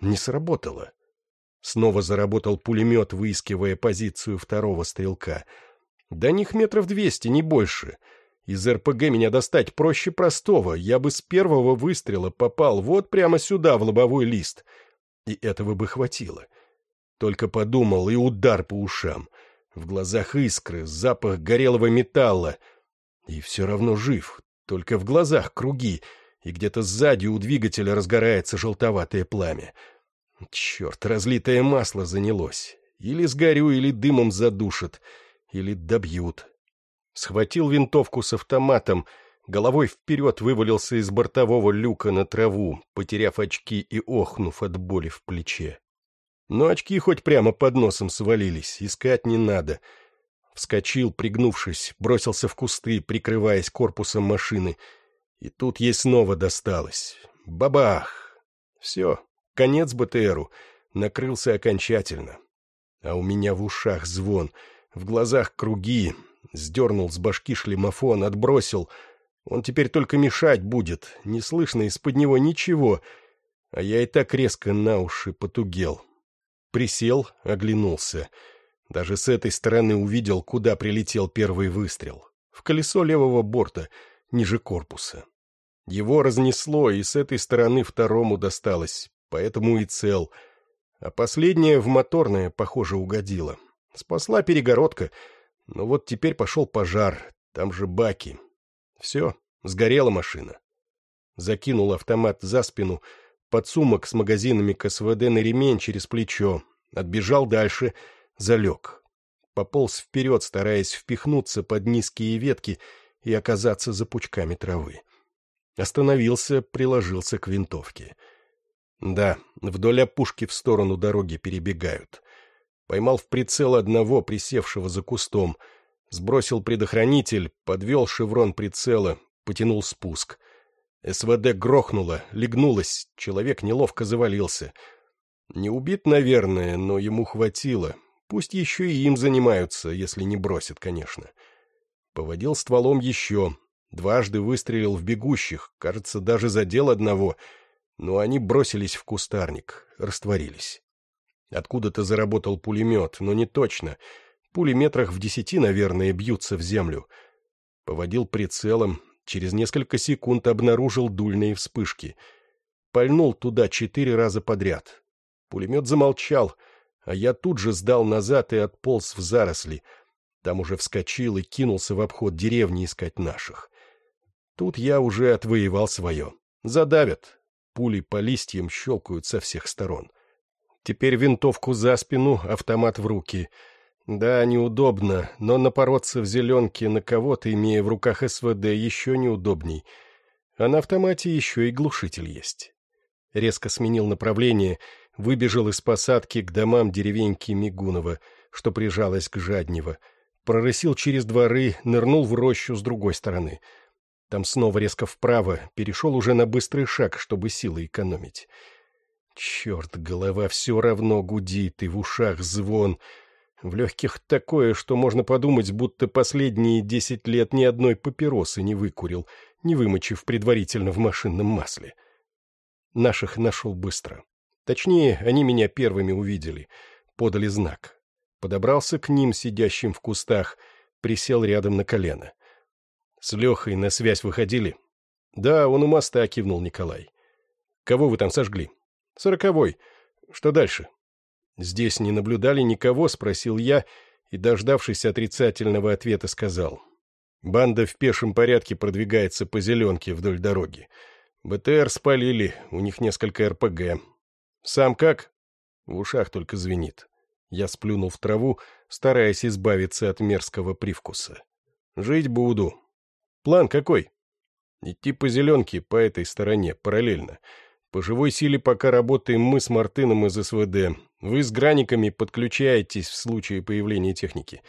не сработало. Снова заработал пулемет, выискивая позицию второго стрелка. До них метров двести, не больше. Из РПГ меня достать проще простого, я бы с первого выстрела попал вот прямо сюда, в лобовой лист — и этого бы хватило. Только подумал, и удар по ушам. В глазах искры, запах горелого металла. И все равно жив, только в глазах круги, и где-то сзади у двигателя разгорается желтоватое пламя. Черт, разлитое масло занялось. Или сгорю, или дымом задушат, или добьют. Схватил винтовку с автоматом — головой вперед вывалился из бортового люка на траву, потеряв очки и охнув от боли в плече. Но очки хоть прямо под носом свалились, искать не надо. Вскочил, пригнувшись, бросился в кусты, прикрываясь корпусом машины. И тут ей снова досталось. Бабах! Все, конец БТРу. Накрылся окончательно. А у меня в ушах звон, в глазах круги. Сдернул с башки шлемофон, отбросил — он теперь только мешать будет, не слышно из-под него ничего, а я и так резко на уши потугел. Присел, оглянулся. Даже с этой стороны увидел, куда прилетел первый выстрел. В колесо левого борта, ниже корпуса. Его разнесло, и с этой стороны второму досталось, поэтому и цел. А последняя в моторное, похоже, угодила. Спасла перегородка, но вот теперь пошел пожар, там же баки, все, сгорела машина. Закинул автомат за спину, подсумок с магазинами к СВД на ремень через плечо, отбежал дальше, залег. Пополз вперед, стараясь впихнуться под низкие ветки и оказаться за пучками травы. Остановился, приложился к винтовке. Да, вдоль опушки в сторону дороги перебегают. Поймал в прицел одного, присевшего за кустом — Сбросил предохранитель, подвел шеврон прицела, потянул спуск. СВД грохнуло, легнулось, человек неловко завалился. Не убит, наверное, но ему хватило. Пусть еще и им занимаются, если не бросят, конечно. Поводил стволом еще. Дважды выстрелил в бегущих, кажется, даже задел одного, но они бросились в кустарник, растворились. Откуда-то заработал пулемет, но не точно. Пули метрах в десяти, наверное, бьются в землю. Поводил прицелом, через несколько секунд обнаружил дульные вспышки. Пальнул туда четыре раза подряд. Пулемет замолчал, а я тут же сдал назад и отполз в заросли. Там уже вскочил и кинулся в обход деревни искать наших. Тут я уже отвоевал свое. Задавят. Пули по листьям щелкают со всех сторон. Теперь винтовку за спину, автомат в руки. Да, неудобно, но напороться в зеленке на кого-то, имея в руках СВД, еще неудобней. А на автомате еще и глушитель есть. Резко сменил направление, выбежал из посадки к домам деревеньки Мигунова, что прижалась к Жаднево, прорысил через дворы, нырнул в рощу с другой стороны. Там снова резко вправо, перешел уже на быстрый шаг, чтобы силы экономить. Черт, голова все равно гудит, и в ушах звон. В легких такое, что можно подумать, будто последние десять лет ни одной папиросы не выкурил, не вымочив предварительно в машинном масле. Наших нашел быстро. Точнее, они меня первыми увидели, подали знак. Подобрался к ним, сидящим в кустах, присел рядом на колено. «С Лехой на связь выходили?» «Да, он у моста», — кивнул Николай. «Кого вы там сожгли?» «Сороковой. Что дальше?» «Здесь не наблюдали никого?» — спросил я, и, дождавшись отрицательного ответа, сказал. «Банда в пешем порядке продвигается по зеленке вдоль дороги. БТР спалили, у них несколько РПГ. Сам как?» В ушах только звенит. Я сплюнул в траву, стараясь избавиться от мерзкого привкуса. «Жить буду». «План какой?» «Идти по зеленке, по этой стороне, параллельно». По живой силе пока работаем мы с Мартыном из СВД. Вы с граниками подключаетесь в случае появления техники.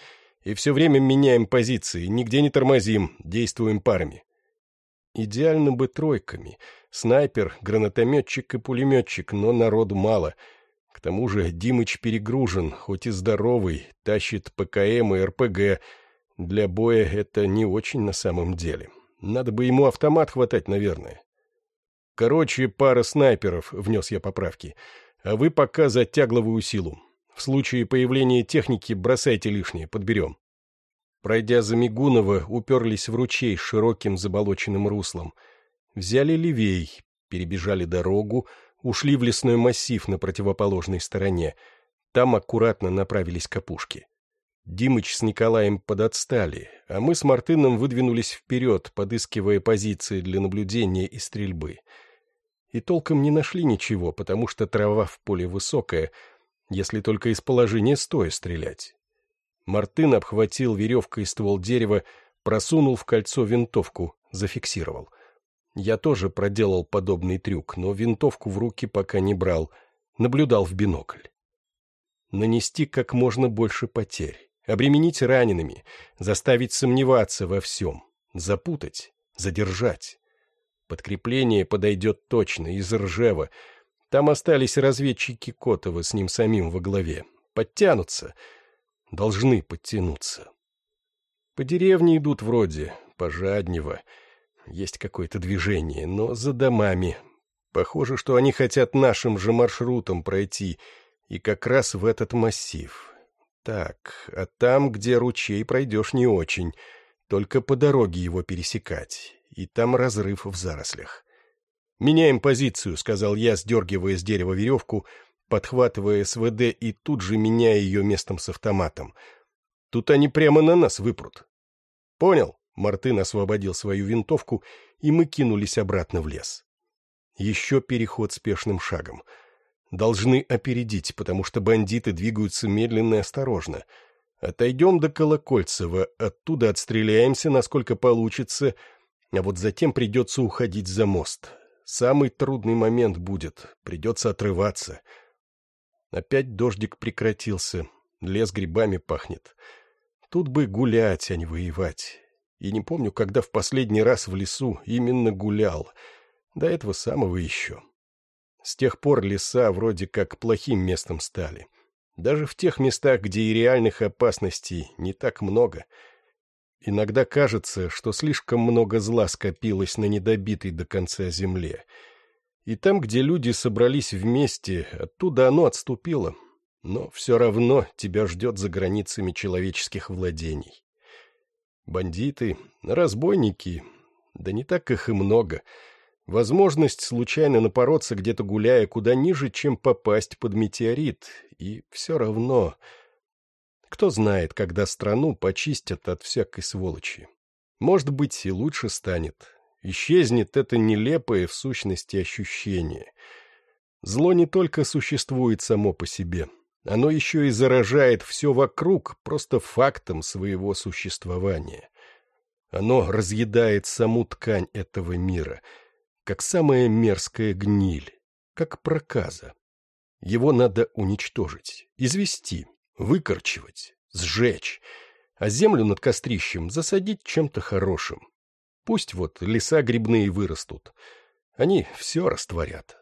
И все время меняем позиции, нигде не тормозим, действуем парами. Идеально бы тройками. Снайпер, гранатометчик и пулеметчик, но народу мало. К тому же Димыч перегружен, хоть и здоровый, тащит ПКМ и РПГ. Для боя это не очень на самом деле. Надо бы ему автомат хватать, наверное. Короче, пара снайперов, внес я поправки. А вы пока за тягловую силу. В случае появления техники бросайте лишнее, подберем. Пройдя за Мигунова, уперлись в ручей с широким заболоченным руслом. Взяли левей, перебежали дорогу, ушли в лесной массив на противоположной стороне. Там аккуратно направились к опушке. Димыч с Николаем подотстали, а мы с Мартыном выдвинулись вперед, подыскивая позиции для наблюдения и стрельбы — и толком не нашли ничего, потому что трава в поле высокая, если только из положения стоя стрелять. Мартын обхватил веревкой ствол дерева, просунул в кольцо винтовку, зафиксировал. Я тоже проделал подобный трюк, но винтовку в руки пока не брал, наблюдал в бинокль. Нанести как можно больше потерь, обременить ранеными, заставить сомневаться во всем, запутать, задержать. Подкрепление подойдет точно, из Ржева. Там остались разведчики Котова с ним самим во главе. Подтянутся. Должны подтянуться. По деревне идут вроде, пожаднево. Есть какое-то движение, но за домами. Похоже, что они хотят нашим же маршрутом пройти, и как раз в этот массив. Так, а там, где ручей, пройдешь не очень, только по дороге его пересекать и там разрыв в зарослях. «Меняем позицию», — сказал я, сдергивая с дерева веревку, подхватывая СВД и тут же меняя ее местом с автоматом. «Тут они прямо на нас выпрут». «Понял», — Мартын освободил свою винтовку, и мы кинулись обратно в лес. Еще переход спешным шагом. Должны опередить, потому что бандиты двигаются медленно и осторожно. Отойдем до Колокольцева, оттуда отстреляемся, насколько получится, а вот затем придется уходить за мост. Самый трудный момент будет, придется отрываться. Опять дождик прекратился, лес грибами пахнет. Тут бы гулять, а не воевать. И не помню, когда в последний раз в лесу именно гулял. До этого самого еще. С тех пор леса вроде как плохим местом стали. Даже в тех местах, где и реальных опасностей не так много. Иногда кажется, что слишком много зла скопилось на недобитой до конца земле. И там, где люди собрались вместе, оттуда оно отступило. Но все равно тебя ждет за границами человеческих владений. Бандиты, разбойники, да не так их и много — Возможность случайно напороться где-то гуляя куда ниже, чем попасть под метеорит. И все равно... Кто знает, когда страну почистят от всякой сволочи. Может быть, и лучше станет. Исчезнет это нелепое в сущности ощущение. Зло не только существует само по себе. Оно еще и заражает все вокруг просто фактом своего существования. Оно разъедает саму ткань этого мира — как самая мерзкая гниль, как проказа. Его надо уничтожить, извести, выкорчевать, сжечь, а землю над кострищем засадить чем-то хорошим. Пусть вот леса грибные вырастут. Они все растворят.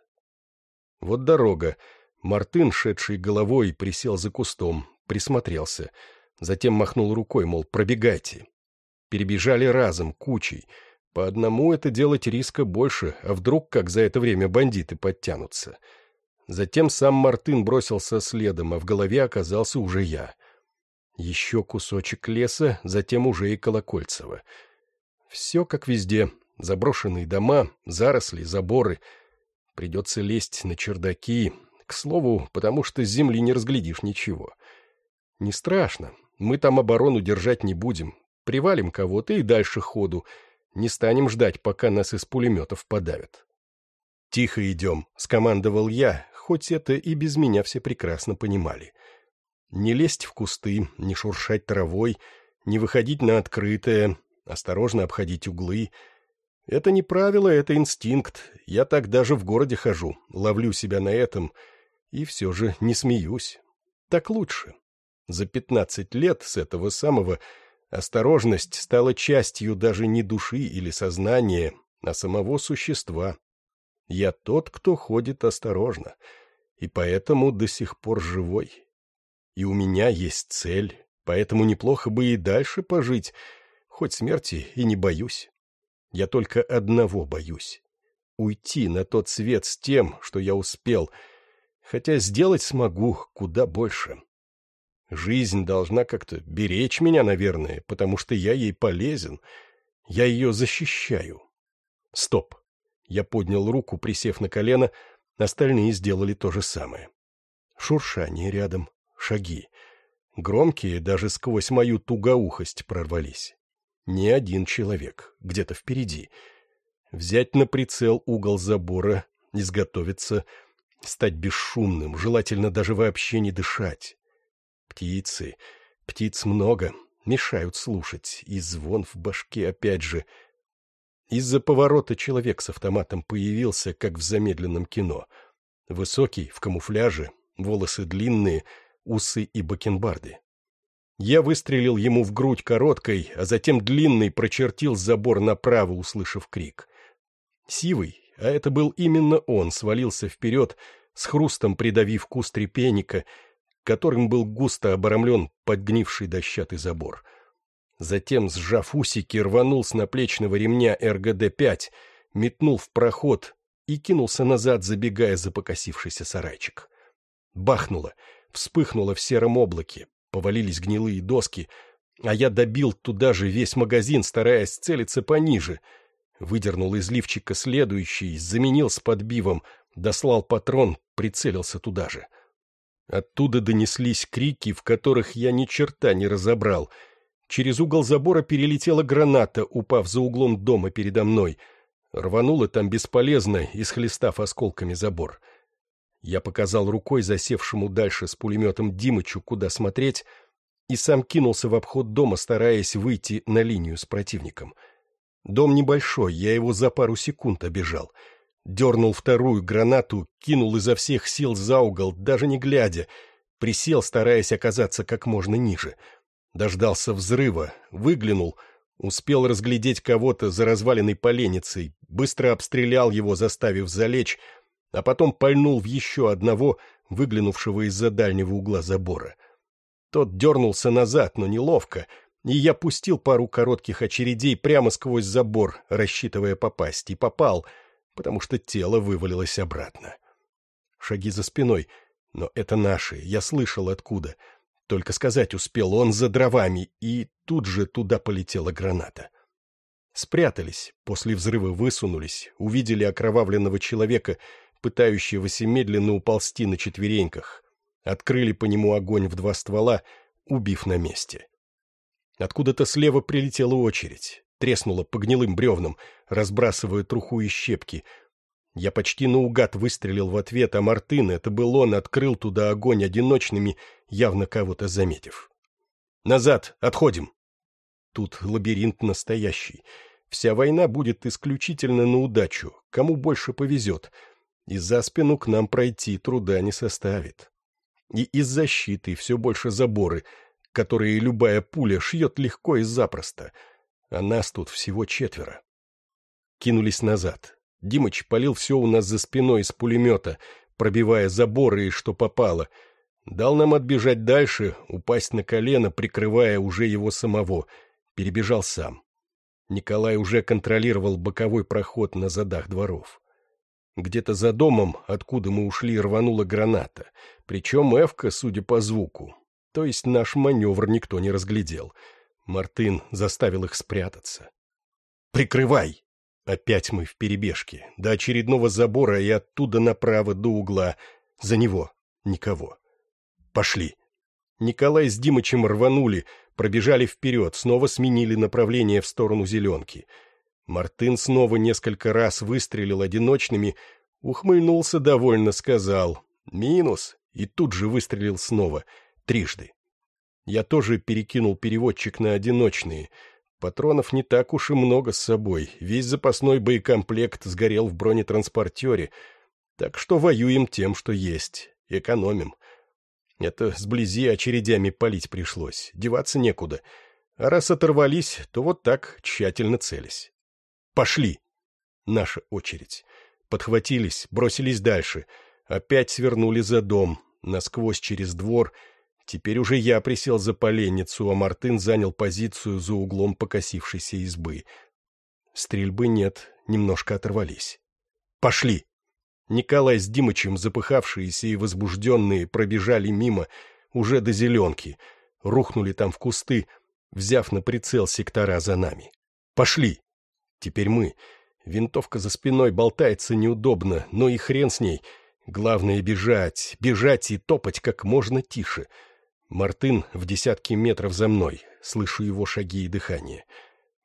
Вот дорога. Мартын, шедший головой, присел за кустом, присмотрелся. Затем махнул рукой, мол, пробегайте. Перебежали разом, кучей — по одному это делать риска больше, а вдруг, как за это время, бандиты подтянутся. Затем сам Мартын бросился следом, а в голове оказался уже я. Еще кусочек леса, затем уже и Колокольцево. Все как везде. Заброшенные дома, заросли, заборы. Придется лезть на чердаки. К слову, потому что с земли не разглядишь ничего. Не страшно. Мы там оборону держать не будем. Привалим кого-то и дальше ходу — не станем ждать, пока нас из пулеметов подавят. «Тихо идем», — скомандовал я, хоть это и без меня все прекрасно понимали. Не лезть в кусты, не шуршать травой, не выходить на открытое, осторожно обходить углы. Это не правило, это инстинкт. Я так даже в городе хожу, ловлю себя на этом, и все же не смеюсь. Так лучше. За пятнадцать лет с этого самого Осторожность стала частью даже не души или сознания, а самого существа. Я тот, кто ходит осторожно, и поэтому до сих пор живой. И у меня есть цель, поэтому неплохо бы и дальше пожить, хоть смерти и не боюсь. Я только одного боюсь — уйти на тот свет с тем, что я успел, хотя сделать смогу куда больше. Жизнь должна как-то беречь меня, наверное, потому что я ей полезен. Я ее защищаю. Стоп. Я поднял руку, присев на колено, остальные сделали то же самое. Шуршание рядом, шаги. Громкие даже сквозь мою тугоухость прорвались. Не один человек, где-то впереди. Взять на прицел угол забора, изготовиться, стать бесшумным, желательно даже вообще не дышать. Птицы. Птиц много. Мешают слушать. И звон в башке опять же. Из-за поворота человек с автоматом появился, как в замедленном кино. Высокий, в камуфляже, волосы длинные, усы и бакенбарды. Я выстрелил ему в грудь короткой, а затем длинный прочертил забор направо, услышав крик. Сивый, а это был именно он, свалился вперед, с хрустом придавив куст репейника которым был густо обрамлен подгнивший дощатый забор. Затем, сжав усики, рванул с наплечного ремня РГД-5, метнул в проход и кинулся назад, забегая за покосившийся сарайчик. Бахнуло, вспыхнуло в сером облаке, повалились гнилые доски, а я добил туда же весь магазин, стараясь целиться пониже. Выдернул из лифчика следующий, заменил с подбивом, дослал патрон, прицелился туда же. Оттуда донеслись крики, в которых я ни черта не разобрал. Через угол забора перелетела граната, упав за углом дома передо мной. Рванула там бесполезно, исхлестав осколками забор. Я показал рукой засевшему дальше с пулеметом Димычу, куда смотреть, и сам кинулся в обход дома, стараясь выйти на линию с противником. Дом небольшой, я его за пару секунд обежал — Дернул вторую гранату, кинул изо всех сил за угол, даже не глядя. Присел, стараясь оказаться как можно ниже. Дождался взрыва, выглянул, Успел разглядеть кого-то за разваленной поленницей, быстро обстрелял его, заставив залечь, а потом пальнул в еще одного, выглянувшего из-за дальнего угла забора. Тот дернулся назад, но неловко, и я пустил пару коротких очередей прямо сквозь забор, рассчитывая попасть, и попал, потому что тело вывалилось обратно. Шаги за спиной, но это наши, я слышал откуда. Только сказать успел, он за дровами, и тут же туда полетела граната. Спрятались, после взрыва высунулись, увидели окровавленного человека, пытающегося медленно уползти на четвереньках. Открыли по нему огонь в два ствола, убив на месте. Откуда-то слева прилетела очередь, треснула по гнилым бревнам, разбрасывая труху и щепки. Я почти наугад выстрелил в ответ, а Мартын, это был он, открыл туда огонь одиночными, явно кого-то заметив. «Назад! Отходим!» Тут лабиринт настоящий. Вся война будет исключительно на удачу, кому больше повезет — и за спину к нам пройти труда не составит. И из защиты все больше заборы, которые любая пуля шьет легко и запросто, а нас тут всего четверо. Кинулись назад. Димыч полил все у нас за спиной из пулемета, пробивая заборы и что попало. Дал нам отбежать дальше, упасть на колено, прикрывая уже его самого. Перебежал сам. Николай уже контролировал боковой проход на задах дворов. Где-то за домом, откуда мы ушли, рванула граната. Причем Эвка, судя по звуку. То есть наш маневр никто не разглядел. Мартын заставил их спрятаться. «Прикрывай!» Опять мы в перебежке. До очередного забора и оттуда направо до угла. За него. Никого. Пошли. Николай с Димычем рванули, пробежали вперед, снова сменили направление в сторону зеленки — Мартын снова несколько раз выстрелил одиночными, ухмыльнулся довольно, сказал «минус» и тут же выстрелил снова, трижды. Я тоже перекинул переводчик на одиночные. Патронов не так уж и много с собой, весь запасной боекомплект сгорел в бронетранспортере, так что воюем тем, что есть, экономим. Это сблизи очередями палить пришлось, деваться некуда. А раз оторвались, то вот так тщательно целись. Пошли! Наша очередь. Подхватились, бросились дальше. Опять свернули за дом, насквозь через двор. Теперь уже я присел за поленницу, а Мартын занял позицию за углом покосившейся избы. Стрельбы нет, немножко оторвались. Пошли! Николай с Димычем, запыхавшиеся и возбужденные, пробежали мимо, уже до зеленки, рухнули там в кусты, взяв на прицел сектора за нами. Пошли! Теперь мы. Винтовка за спиной болтается неудобно, но и хрен с ней. Главное — бежать, бежать и топать как можно тише. Мартын в десятки метров за мной. Слышу его шаги и дыхание.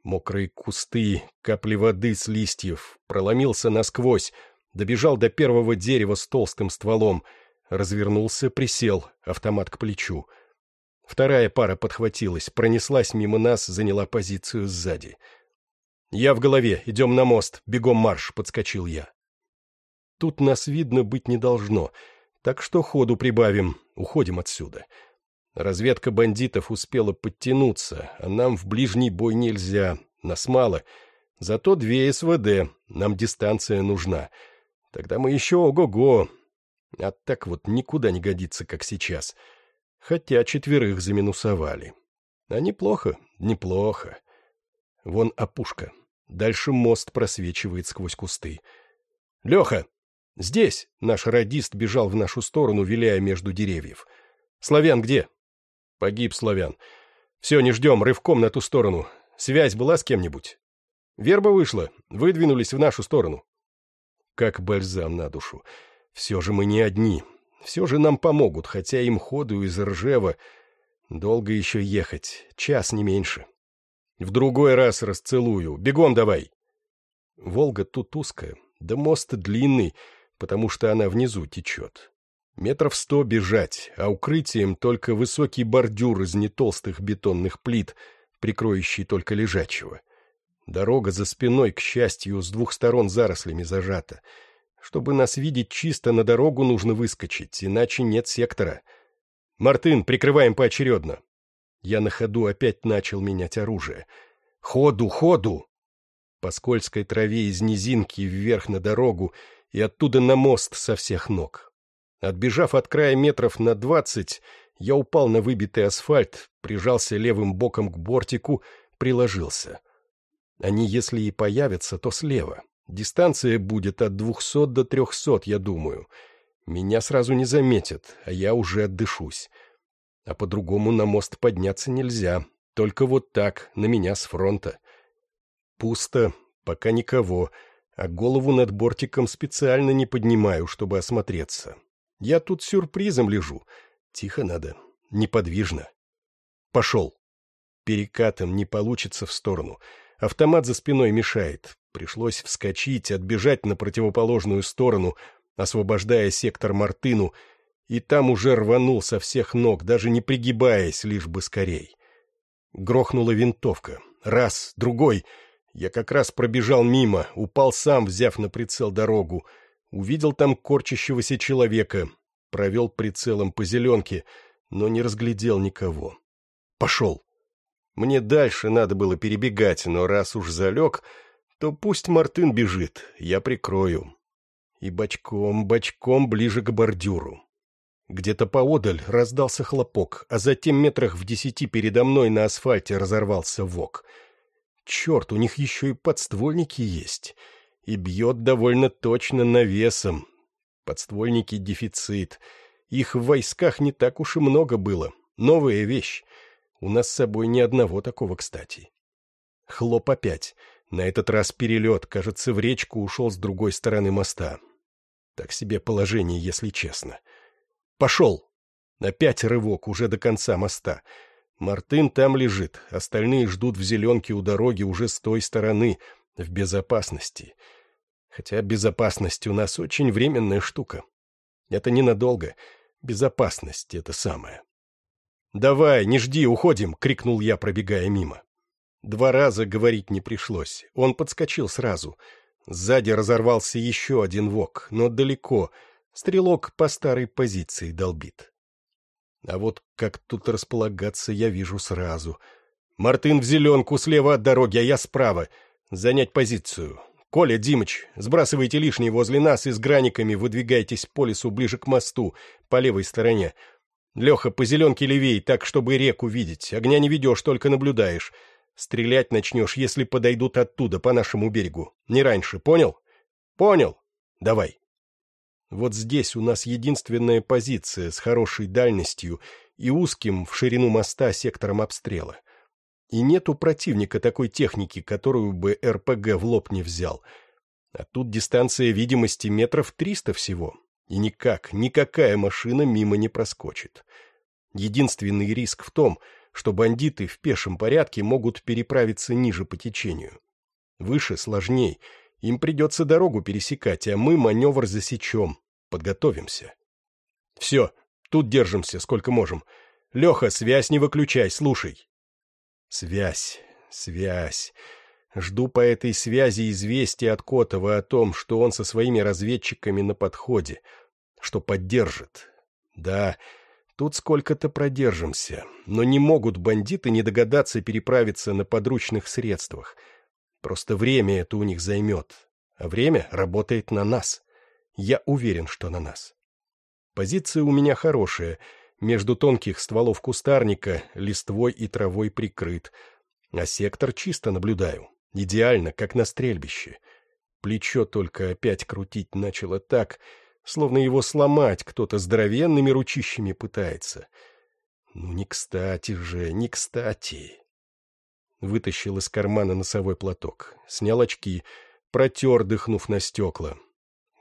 Мокрые кусты, капли воды с листьев. Проломился насквозь. Добежал до первого дерева с толстым стволом. Развернулся, присел, автомат к плечу. Вторая пара подхватилась, пронеслась мимо нас, заняла позицию сзади. — «Я в голове, идем на мост, бегом марш», — подскочил я. Тут нас видно быть не должно, так что ходу прибавим, уходим отсюда. Разведка бандитов успела подтянуться, а нам в ближний бой нельзя, нас мало. Зато две СВД, нам дистанция нужна. Тогда мы еще ого-го. А так вот никуда не годится, как сейчас. Хотя четверых заминусовали. А неплохо, неплохо. Вон опушка, Дальше мост просвечивает сквозь кусты. «Леха! Здесь!» — наш радист бежал в нашу сторону, виляя между деревьев. «Славян где?» «Погиб Славян. Все, не ждем, рывком на ту сторону. Связь была с кем-нибудь?» «Верба вышла. Выдвинулись в нашу сторону». Как бальзам на душу. Все же мы не одни. Все же нам помогут, хотя им ходу из Ржева долго еще ехать, час не меньше. В другой раз расцелую. Бегом давай. Волга тут узкая, да мост длинный, потому что она внизу течет. Метров сто бежать, а укрытием только высокий бордюр из нетолстых бетонных плит, прикроющий только лежачего. Дорога за спиной, к счастью, с двух сторон зарослями зажата. Чтобы нас видеть чисто, на дорогу нужно выскочить, иначе нет сектора. «Мартын, прикрываем поочередно!» Я на ходу опять начал менять оружие. Ходу, ходу! По скользкой траве из низинки вверх на дорогу и оттуда на мост со всех ног. Отбежав от края метров на двадцать, я упал на выбитый асфальт, прижался левым боком к бортику, приложился. Они, если и появятся, то слева. Дистанция будет от двухсот до трехсот, я думаю. Меня сразу не заметят, а я уже отдышусь. А по-другому на мост подняться нельзя. Только вот так, на меня с фронта. Пусто, пока никого, а голову над бортиком специально не поднимаю, чтобы осмотреться. Я тут сюрпризом лежу. Тихо надо, неподвижно. Пошел. Перекатом не получится в сторону. Автомат за спиной мешает. Пришлось вскочить, отбежать на противоположную сторону, освобождая сектор Мартыну, и там уже рванул со всех ног, даже не пригибаясь, лишь бы скорей. Грохнула винтовка. Раз, другой. Я как раз пробежал мимо, упал сам, взяв на прицел дорогу. Увидел там корчащегося человека. Провел прицелом по зеленке, но не разглядел никого. Пошел. Мне дальше надо было перебегать, но раз уж залег, то пусть Мартын бежит, я прикрою. И бочком, бочком ближе к бордюру. Где-то поодаль раздался хлопок, а затем метрах в десяти передо мной на асфальте разорвался вок. Черт, у них еще и подствольники есть. И бьет довольно точно навесом. Подствольники — дефицит. Их в войсках не так уж и много было. Новая вещь. У нас с собой ни одного такого, кстати. Хлоп опять. На этот раз перелет, кажется, в речку ушел с другой стороны моста. Так себе положение, если честно. Пошел! Опять рывок, уже до конца моста. Мартын там лежит, остальные ждут в зеленке у дороги уже с той стороны, в безопасности. Хотя безопасность у нас очень временная штука. Это ненадолго. Безопасность — это самое. «Давай, не жди, уходим!» — крикнул я, пробегая мимо. Два раза говорить не пришлось. Он подскочил сразу. Сзади разорвался еще один вок, но далеко. Стрелок по старой позиции долбит. А вот как тут располагаться, я вижу сразу. Мартын в зеленку слева от дороги, а я справа. Занять позицию. Коля, Димыч, сбрасывайте лишний возле нас и с граниками выдвигайтесь по лесу ближе к мосту, по левой стороне. Леха, по зеленке левей, так, чтобы реку видеть. Огня не ведешь, только наблюдаешь. Стрелять начнешь, если подойдут оттуда, по нашему берегу. Не раньше, понял? Понял. Давай. Вот здесь у нас единственная позиция с хорошей дальностью и узким в ширину моста сектором обстрела. И нету противника такой техники, которую бы РПГ в лоб не взял. А тут дистанция видимости метров триста всего. И никак, никакая машина мимо не проскочит. Единственный риск в том, что бандиты в пешем порядке могут переправиться ниже по течению. Выше сложней, им придется дорогу пересекать, а мы маневр засечем, подготовимся. Все, тут держимся, сколько можем. Леха, связь не выключай, слушай. Связь, связь. Жду по этой связи известия от Котова о том, что он со своими разведчиками на подходе — что поддержит. Да, тут сколько-то продержимся, но не могут бандиты не догадаться переправиться на подручных средствах. Просто время это у них займет, а время работает на нас. Я уверен, что на нас. Позиция у меня хорошая, между тонких стволов кустарника, листвой и травой прикрыт, а сектор чисто наблюдаю, идеально, как на стрельбище. Плечо только опять крутить начало так, словно его сломать кто-то здоровенными ручищами пытается. Ну, не кстати же, не кстати. Вытащил из кармана носовой платок, снял очки, протер, дыхнув на стекла.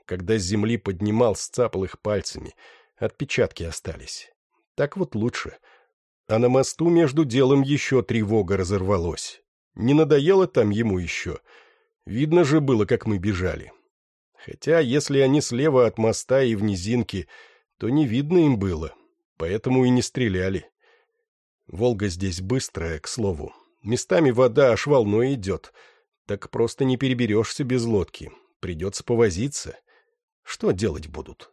Когда с земли поднимал, сцапал их пальцами. Отпечатки остались. Так вот лучше. А на мосту между делом еще тревога разорвалась. Не надоело там ему еще. Видно же было, как мы бежали. Хотя, если они слева от моста и в низинке, то не видно им было, поэтому и не стреляли. Волга здесь быстрая, к слову. Местами вода аж волной идет. Так просто не переберешься без лодки. Придется повозиться. Что делать будут?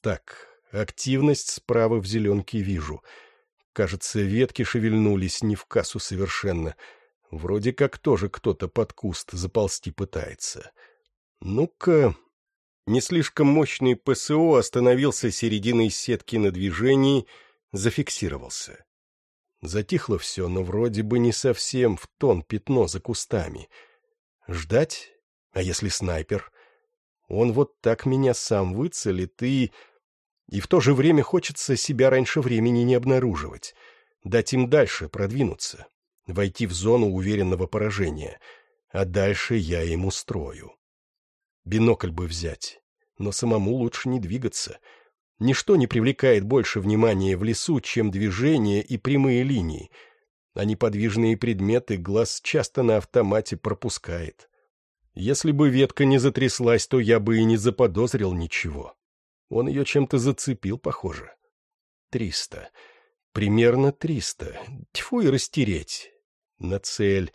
Так, активность справа в зеленке вижу. Кажется, ветки шевельнулись не в кассу совершенно. Вроде как тоже кто-то под куст заползти пытается. Ну-ка... Не слишком мощный ПСО остановился серединой сетки на движении, зафиксировался. Затихло все, но вроде бы не совсем в тон пятно за кустами. Ждать? А если снайпер? Он вот так меня сам выцелит и... И в то же время хочется себя раньше времени не обнаруживать. Дать им дальше продвинуться. Войти в зону уверенного поражения. А дальше я им устрою. Бинокль бы взять. Но самому лучше не двигаться. Ничто не привлекает больше внимания в лесу, чем движение и прямые линии. А неподвижные предметы глаз часто на автомате пропускает. Если бы ветка не затряслась, то я бы и не заподозрил ничего. Он ее чем-то зацепил, похоже. Триста. Примерно триста. Тьфу и растереть. На цель.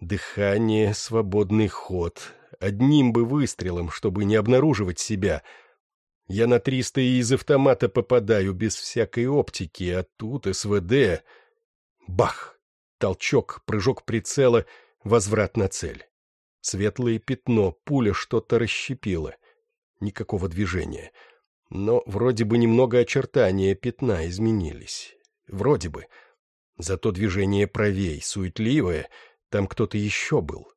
Дыхание, свободный ход. Одним бы выстрелом, чтобы не обнаруживать себя. Я на триста и из автомата попадаю без всякой оптики, а тут СВД. Бах! Толчок, прыжок прицела, возврат на цель. Светлое пятно, пуля что-то расщепила. Никакого движения. Но вроде бы немного очертания пятна изменились. Вроде бы. Зато движение правей, суетливое. Там кто-то еще был.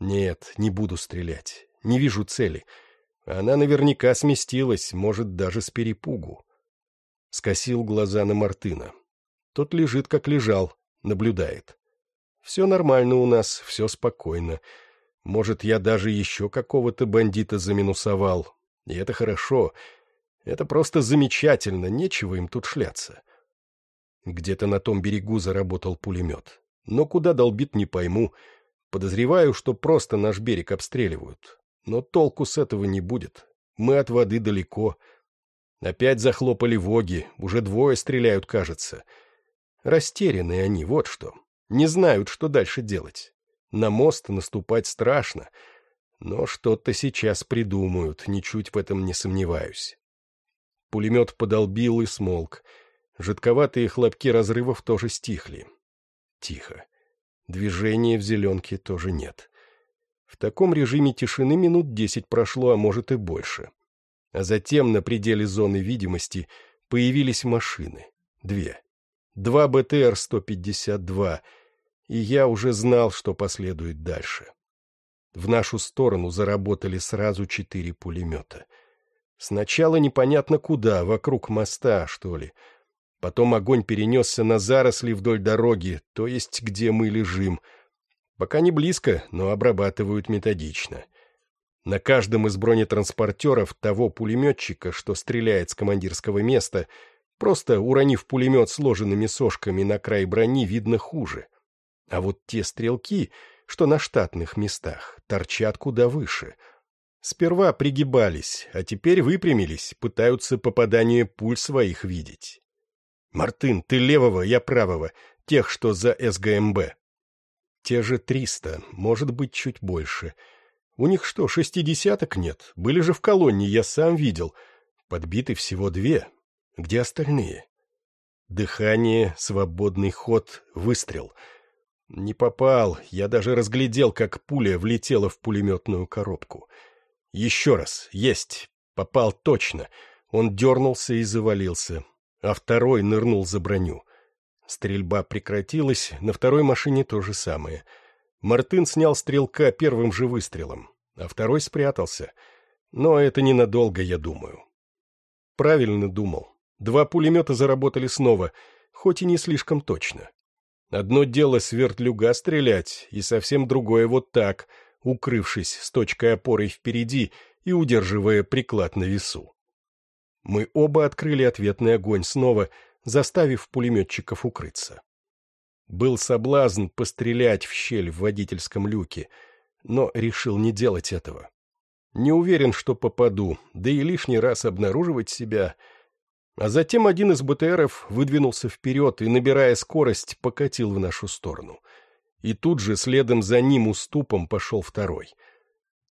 Нет, не буду стрелять. Не вижу цели. Она наверняка сместилась, может, даже с перепугу. Скосил глаза на Мартына. Тот лежит, как лежал, наблюдает. Все нормально у нас, все спокойно. Может, я даже еще какого-то бандита заминусовал. И это хорошо. Это просто замечательно, нечего им тут шляться. Где-то на том берегу заработал пулемет. Но куда долбит, не пойму. Подозреваю, что просто наш берег обстреливают. Но толку с этого не будет. Мы от воды далеко. Опять захлопали воги, уже двое стреляют, кажется. Растерянные они, вот что. Не знают, что дальше делать. На мост наступать страшно, но что-то сейчас придумают, ничуть в этом не сомневаюсь. Пулемет подолбил и смолк. Жидковатые хлопки разрывов тоже стихли. Тихо. Движения в зеленке тоже нет. В таком режиме тишины минут десять прошло, а может и больше. А затем на пределе зоны видимости появились машины. Две. Два БТР-152 — и я уже знал, что последует дальше. В нашу сторону заработали сразу четыре пулемета. Сначала непонятно куда, вокруг моста, что ли. Потом огонь перенесся на заросли вдоль дороги, то есть где мы лежим. Пока не близко, но обрабатывают методично. На каждом из бронетранспортеров того пулеметчика, что стреляет с командирского места, просто уронив пулемет сложенными сошками на край брони, видно хуже. А вот те стрелки, что на штатных местах, торчат куда выше. Сперва пригибались, а теперь выпрямились, пытаются попадание пуль своих видеть. «Мартын, ты левого, я правого, тех, что за СГМБ». Те же триста, может быть, чуть больше. У них что, шестидесяток нет? Были же в колонне, я сам видел. Подбиты всего две. Где остальные? Дыхание, свободный ход, выстрел — не попал, я даже разглядел, как пуля влетела в пулеметную коробку. Еще раз, есть, попал точно. Он дернулся и завалился, а второй нырнул за броню. Стрельба прекратилась, на второй машине то же самое. Мартын снял стрелка первым же выстрелом, а второй спрятался. Но это ненадолго, я думаю. Правильно думал. Два пулемета заработали снова, хоть и не слишком точно. Одно дело с вертлюга стрелять, и совсем другое вот так, укрывшись с точкой опоры впереди и удерживая приклад на весу. Мы оба открыли ответный огонь снова, заставив пулеметчиков укрыться. Был соблазн пострелять в щель в водительском люке, но решил не делать этого. Не уверен, что попаду, да и лишний раз обнаруживать себя — а затем один из БТРов выдвинулся вперед и, набирая скорость, покатил в нашу сторону. И тут же следом за ним уступом пошел второй.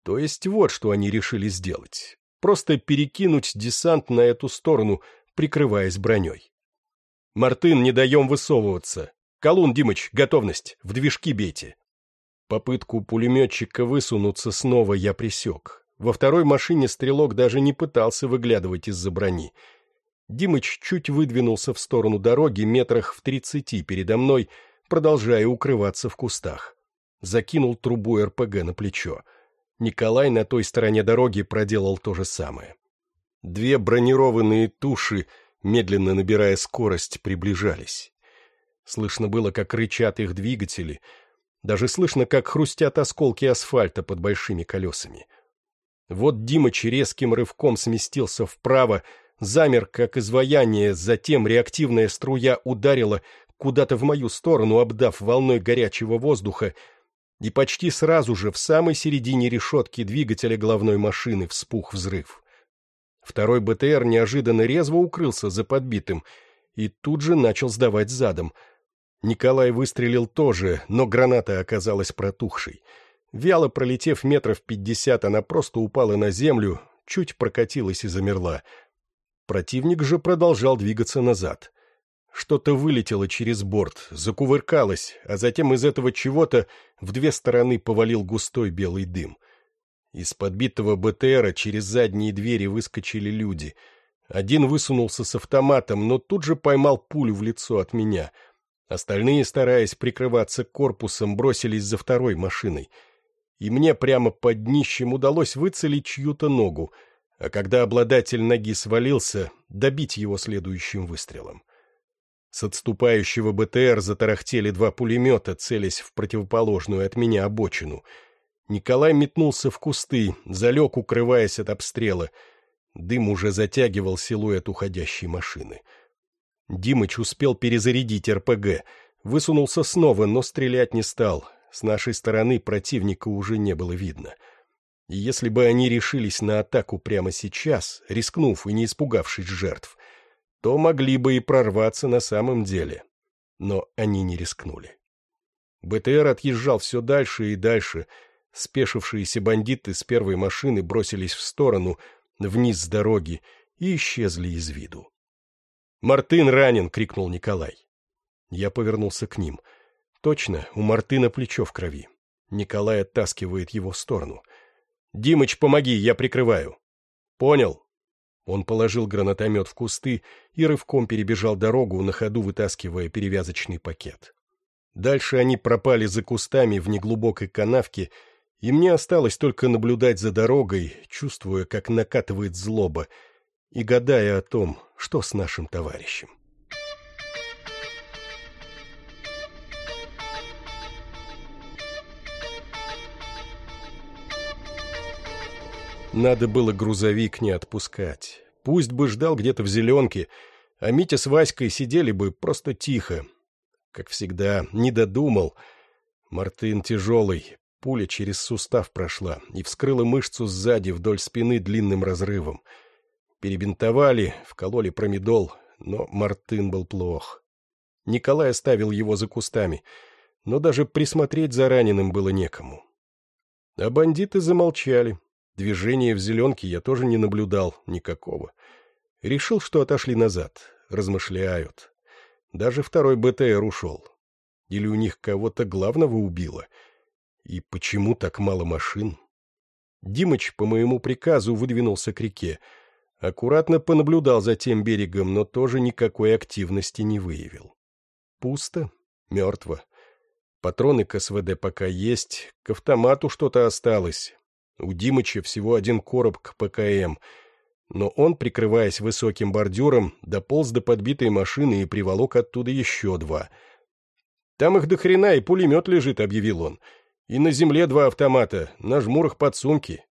То есть вот что они решили сделать. Просто перекинуть десант на эту сторону, прикрываясь броней. «Мартын, не даем высовываться. Колун, Димыч, готовность, в движки бейте». Попытку пулеметчика высунуться снова я пресек. Во второй машине стрелок даже не пытался выглядывать из-за брони. Димыч чуть выдвинулся в сторону дороги метрах в тридцати передо мной, продолжая укрываться в кустах. Закинул трубу РПГ на плечо. Николай на той стороне дороги проделал то же самое. Две бронированные туши, медленно набирая скорость, приближались. Слышно было, как рычат их двигатели. Даже слышно, как хрустят осколки асфальта под большими колесами. Вот Димыч резким рывком сместился вправо, замер, как изваяние, затем реактивная струя ударила куда-то в мою сторону, обдав волной горячего воздуха, и почти сразу же в самой середине решетки двигателя головной машины вспух взрыв. Второй БТР неожиданно резво укрылся за подбитым и тут же начал сдавать задом. Николай выстрелил тоже, но граната оказалась протухшей — Вяло пролетев метров пятьдесят, она просто упала на землю, чуть прокатилась и замерла. Противник же продолжал двигаться назад. Что-то вылетело через борт, закувыркалось, а затем из этого чего-то в две стороны повалил густой белый дым. Из подбитого БТРа через задние двери выскочили люди. Один высунулся с автоматом, но тут же поймал пулю в лицо от меня. Остальные, стараясь прикрываться корпусом, бросились за второй машиной — и мне прямо под днищем удалось выцелить чью-то ногу, а когда обладатель ноги свалился, добить его следующим выстрелом. С отступающего БТР затарахтели два пулемета, целясь в противоположную от меня обочину. Николай метнулся в кусты, залег, укрываясь от обстрела. Дым уже затягивал силуэт уходящей машины. Димыч успел перезарядить РПГ, высунулся снова, но стрелять не стал, с нашей стороны противника уже не было видно. И если бы они решились на атаку прямо сейчас, рискнув и не испугавшись жертв, то могли бы и прорваться на самом деле. Но они не рискнули. БТР отъезжал все дальше и дальше. Спешившиеся бандиты с первой машины бросились в сторону, вниз с дороги, и исчезли из виду. «Мартын ранен!» — крикнул Николай. Я повернулся к ним — Точно, у Мартына плечо в крови. Николай оттаскивает его в сторону. «Димыч, помоги, я прикрываю». «Понял». Он положил гранатомет в кусты и рывком перебежал дорогу, на ходу вытаскивая перевязочный пакет. Дальше они пропали за кустами в неглубокой канавке, и мне осталось только наблюдать за дорогой, чувствуя, как накатывает злоба, и гадая о том, что с нашим товарищем. Надо было грузовик не отпускать. Пусть бы ждал где-то в зеленке, а Митя с Васькой сидели бы просто тихо. Как всегда, не додумал. Мартын тяжелый, пуля через сустав прошла и вскрыла мышцу сзади вдоль спины длинным разрывом. Перебинтовали, вкололи промедол, но Мартын был плох. Николай оставил его за кустами, но даже присмотреть за раненым было некому. А бандиты замолчали, Движения в зеленке я тоже не наблюдал никакого. Решил, что отошли назад. Размышляют. Даже второй БТР ушел. Или у них кого-то главного убило. И почему так мало машин? Димыч по моему приказу выдвинулся к реке. Аккуратно понаблюдал за тем берегом, но тоже никакой активности не выявил. Пусто, мертво. Патроны к СВД пока есть, к автомату что-то осталось, у Димыча всего один короб к ПКМ, но он, прикрываясь высоким бордюром, дополз до подбитой машины и приволок оттуда еще два. «Там их до хрена и пулемет лежит», — объявил он. «И на земле два автомата, на жмурах подсумки».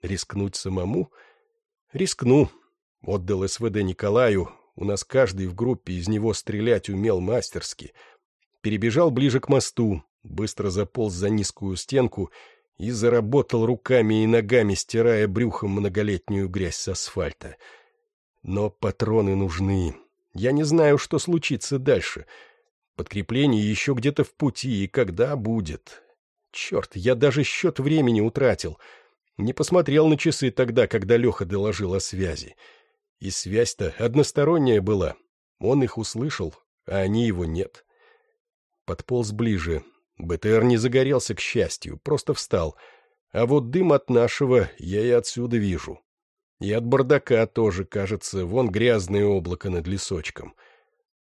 «Рискнуть самому?» «Рискну», — отдал СВД Николаю. У нас каждый в группе из него стрелять умел мастерски. Перебежал ближе к мосту, быстро заполз за низкую стенку — и заработал руками и ногами, стирая брюхом многолетнюю грязь с асфальта. Но патроны нужны. Я не знаю, что случится дальше. Подкрепление еще где-то в пути, и когда будет. Черт, я даже счет времени утратил. Не посмотрел на часы тогда, когда Леха доложил о связи. И связь-то односторонняя была. Он их услышал, а они его нет. Подполз ближе, БТР не загорелся, к счастью, просто встал. А вот дым от нашего я и отсюда вижу. И от бардака тоже, кажется, вон грязное облако над лесочком.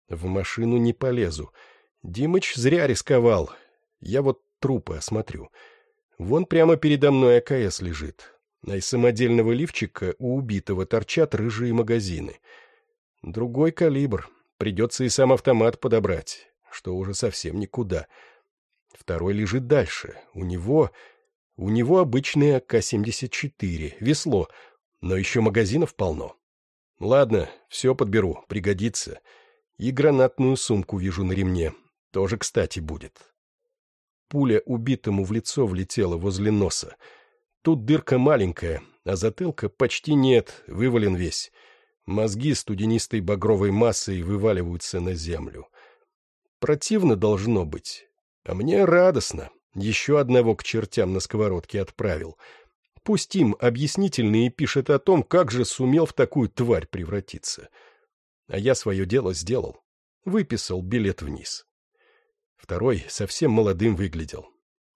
В машину не полезу. Димыч зря рисковал. Я вот трупы осмотрю. Вон прямо передо мной АКС лежит. А из самодельного лифчика у убитого торчат рыжие магазины. Другой калибр. Придется и сам автомат подобрать, что уже совсем никуда. Второй лежит дальше. У него... У него обычный АК-74, весло, но еще магазинов полно. Ладно, все подберу, пригодится. И гранатную сумку вижу на ремне. Тоже кстати будет. Пуля убитому в лицо влетела возле носа. Тут дырка маленькая, а затылка почти нет, вывален весь. Мозги студенистой багровой массой вываливаются на землю. Противно должно быть. А мне радостно. Еще одного к чертям на сковородке отправил. Пусть им объяснительные пишет о том, как же сумел в такую тварь превратиться. А я свое дело сделал. Выписал билет вниз. Второй совсем молодым выглядел.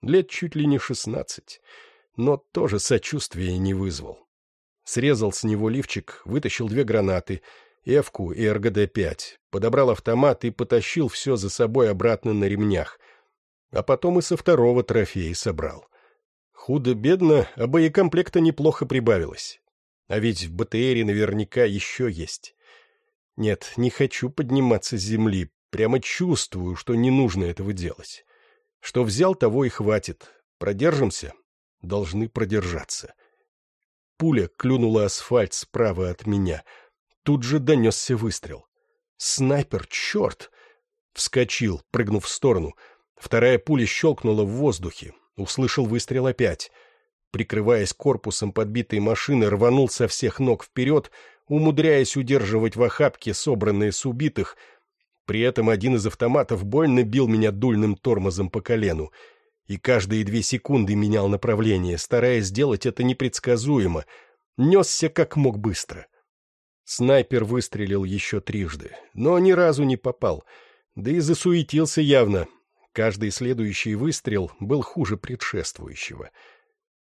Лет чуть ли не шестнадцать, но тоже сочувствия не вызвал. Срезал с него лифчик, вытащил две гранаты, Эвку и РГД-5, подобрал автомат и потащил все за собой обратно на ремнях. А потом и со второго трофея собрал. Худо-бедно, а боекомплекта неплохо прибавилось. А ведь в БТРе наверняка еще есть. Нет, не хочу подниматься с земли, Прямо чувствую, что не нужно этого делать. Что взял, того и хватит. Продержимся? Должны продержаться. Пуля клюнула асфальт справа от меня. Тут же донесся выстрел. Снайпер, черт! Вскочил, прыгнув в сторону. Вторая пуля щелкнула в воздухе. Услышал выстрел опять. Прикрываясь корпусом подбитой машины, рванул со всех ног вперед, умудряясь удерживать в охапке собранные с убитых — при этом один из автоматов больно бил меня дульным тормозом по колену, и каждые две секунды менял направление, стараясь сделать это непредсказуемо, несся как мог быстро. Снайпер выстрелил еще трижды, но ни разу не попал, да и засуетился явно. Каждый следующий выстрел был хуже предшествующего.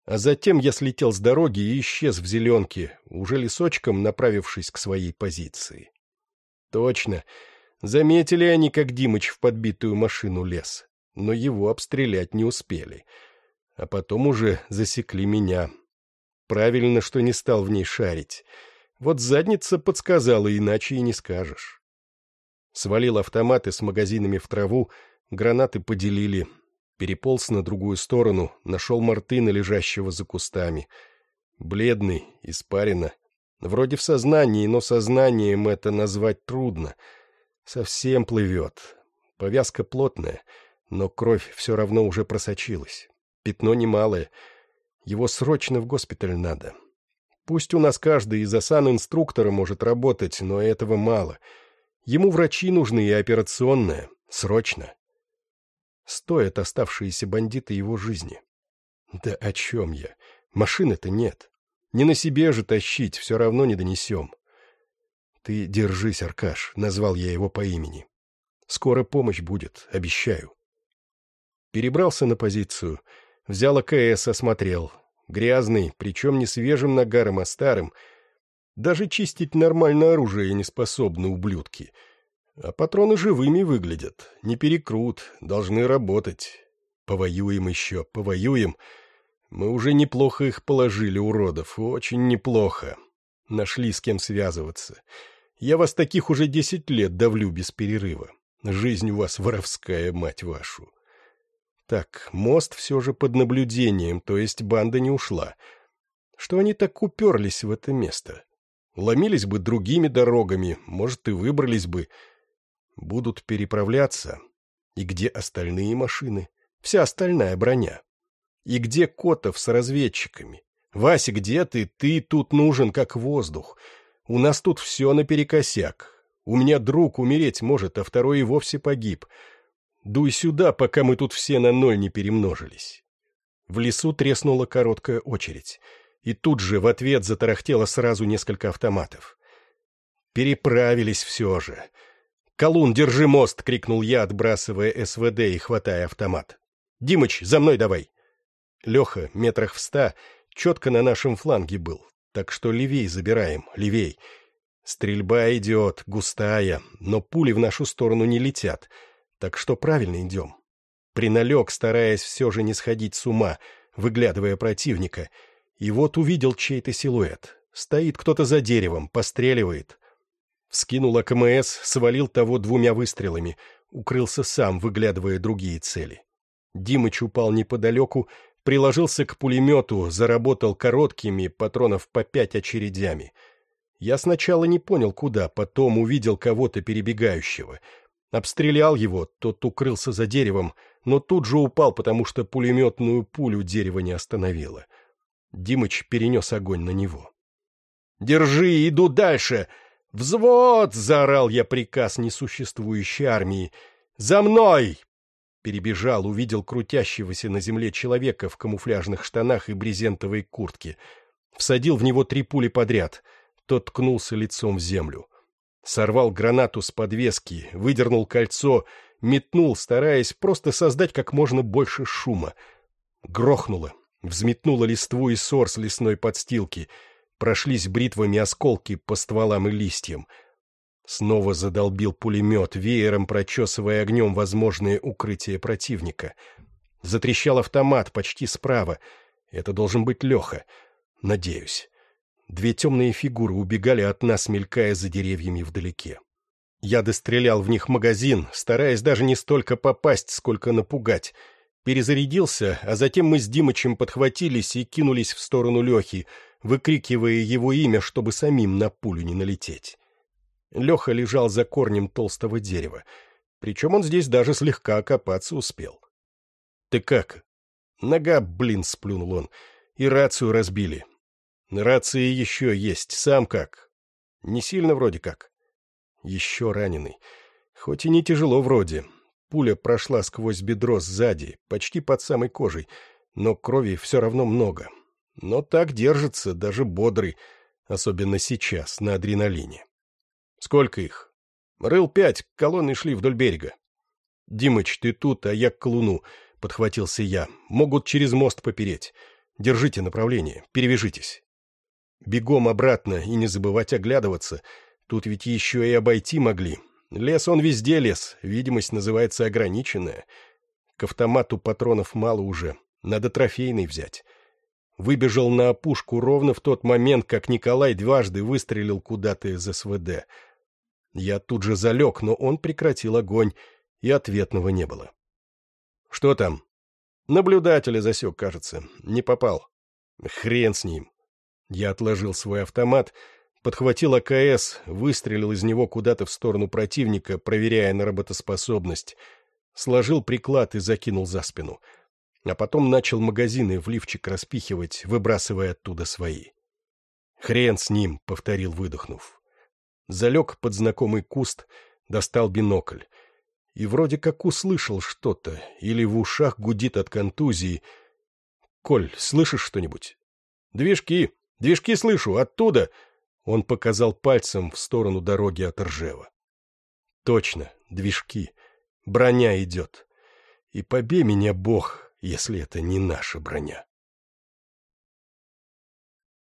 А затем я слетел с дороги и исчез в зеленке, уже лесочком направившись к своей позиции. Точно, Заметили они, как Димыч в подбитую машину лез, но его обстрелять не успели. А потом уже засекли меня. Правильно, что не стал в ней шарить. Вот задница подсказала, иначе и не скажешь. Свалил автоматы с магазинами в траву, гранаты поделили. Переполз на другую сторону, нашел Мартына, лежащего за кустами. Бледный, испарина. Вроде в сознании, но сознанием это назвать трудно — Совсем плывет. Повязка плотная, но кровь все равно уже просочилась. Пятно немалое. Его срочно в госпиталь надо. Пусть у нас каждый из асан-инструктора может работать, но этого мало. Ему врачи нужны и операционная. Срочно. Стоят оставшиеся бандиты его жизни. Да о чем я? Машины-то нет. Не на себе же тащить, все равно не донесем. «Ты держись, Аркаш», — назвал я его по имени. «Скоро помощь будет, обещаю». Перебрался на позицию, взял АКС, осмотрел. Грязный, причем не свежим нагаром, а старым. Даже чистить нормальное оружие не способны ублюдки. А патроны живыми выглядят, не перекрут, должны работать. Повоюем еще, повоюем. Мы уже неплохо их положили, уродов, очень неплохо. Нашли с кем связываться. Я вас таких уже десять лет давлю без перерыва. Жизнь у вас воровская, мать вашу. Так, мост все же под наблюдением, то есть банда не ушла. Что они так уперлись в это место? Ломились бы другими дорогами, может, и выбрались бы. Будут переправляться. И где остальные машины? Вся остальная броня. И где Котов с разведчиками? Вася, где ты? Ты тут нужен, как воздух. У нас тут все наперекосяк. У меня друг умереть может, а второй и вовсе погиб. Дуй сюда, пока мы тут все на ноль не перемножились. В лесу треснула короткая очередь, и тут же в ответ затарахтело сразу несколько автоматов. Переправились все же. «Колун, держи мост!» — крикнул я, отбрасывая СВД и хватая автомат. Димыч, за мной давай!» Леха, метрах в ста, четко на нашем фланге был, так что левей забираем, левей. Стрельба идет, густая, но пули в нашу сторону не летят, так что правильно идем. Приналег, стараясь все же не сходить с ума, выглядывая противника, и вот увидел чей-то силуэт. Стоит кто-то за деревом, постреливает. Вскинул АКМС, свалил того двумя выстрелами, укрылся сам, выглядывая другие цели. Димыч упал неподалеку, приложился к пулемету, заработал короткими, патронов по пять очередями — я сначала не понял, куда, потом увидел кого-то перебегающего. Обстрелял его, тот укрылся за деревом, но тут же упал, потому что пулеметную пулю дерево не остановило. Димыч перенес огонь на него. «Держи, иду дальше!» «Взвод!» — заорал я приказ несуществующей армии. «За мной!» Перебежал, увидел крутящегося на земле человека в камуфляжных штанах и брезентовой куртке. Всадил в него три пули подряд — тот ткнулся лицом в землю. Сорвал гранату с подвески, выдернул кольцо, метнул, стараясь просто создать как можно больше шума. Грохнуло, взметнуло листву и сор с лесной подстилки, прошлись бритвами осколки по стволам и листьям. Снова задолбил пулемет, веером прочесывая огнем возможные укрытия противника. Затрещал автомат почти справа. Это должен быть Леха. Надеюсь. Две темные фигуры убегали от нас, мелькая за деревьями вдалеке. Я дострелял в них магазин, стараясь даже не столько попасть, сколько напугать. Перезарядился, а затем мы с Димычем подхватились и кинулись в сторону Лехи, выкрикивая его имя, чтобы самим на пулю не налететь. Леха лежал за корнем толстого дерева, причем он здесь даже слегка окопаться успел. — Ты как? — Нога, блин, сплюнул он, и рацию разбили. Рации еще есть. Сам как? Не сильно вроде как. Еще раненый. Хоть и не тяжело вроде. Пуля прошла сквозь бедро сзади, почти под самой кожей, но крови все равно много. Но так держится, даже бодрый, особенно сейчас, на адреналине. Сколько их? Рыл пять, колонны шли вдоль берега. Димыч, ты тут, а я к колуну, подхватился я. Могут через мост попереть. Держите направление, перевяжитесь. Бегом обратно и не забывать оглядываться. Тут ведь еще и обойти могли. Лес он везде лес, видимость называется ограниченная. К автомату патронов мало уже, надо трофейный взять. Выбежал на опушку ровно в тот момент, как Николай дважды выстрелил куда-то из СВД. Я тут же залег, но он прекратил огонь, и ответного не было. «Что там?» «Наблюдателя засек, кажется. Не попал. Хрен с ним. Я отложил свой автомат, подхватил АКС, выстрелил из него куда-то в сторону противника, проверяя на работоспособность, сложил приклад и закинул за спину. А потом начал магазины в лифчик распихивать, выбрасывая оттуда свои. «Хрен с ним», — повторил, выдохнув. Залег под знакомый куст, достал бинокль. И вроде как услышал что-то, или в ушах гудит от контузии. «Коль, слышишь что-нибудь?» «Движки!» Движки слышу, оттуда!» Он показал пальцем в сторону дороги от Ржева. «Точно, движки. Броня идет. И побей меня, Бог, если это не наша броня».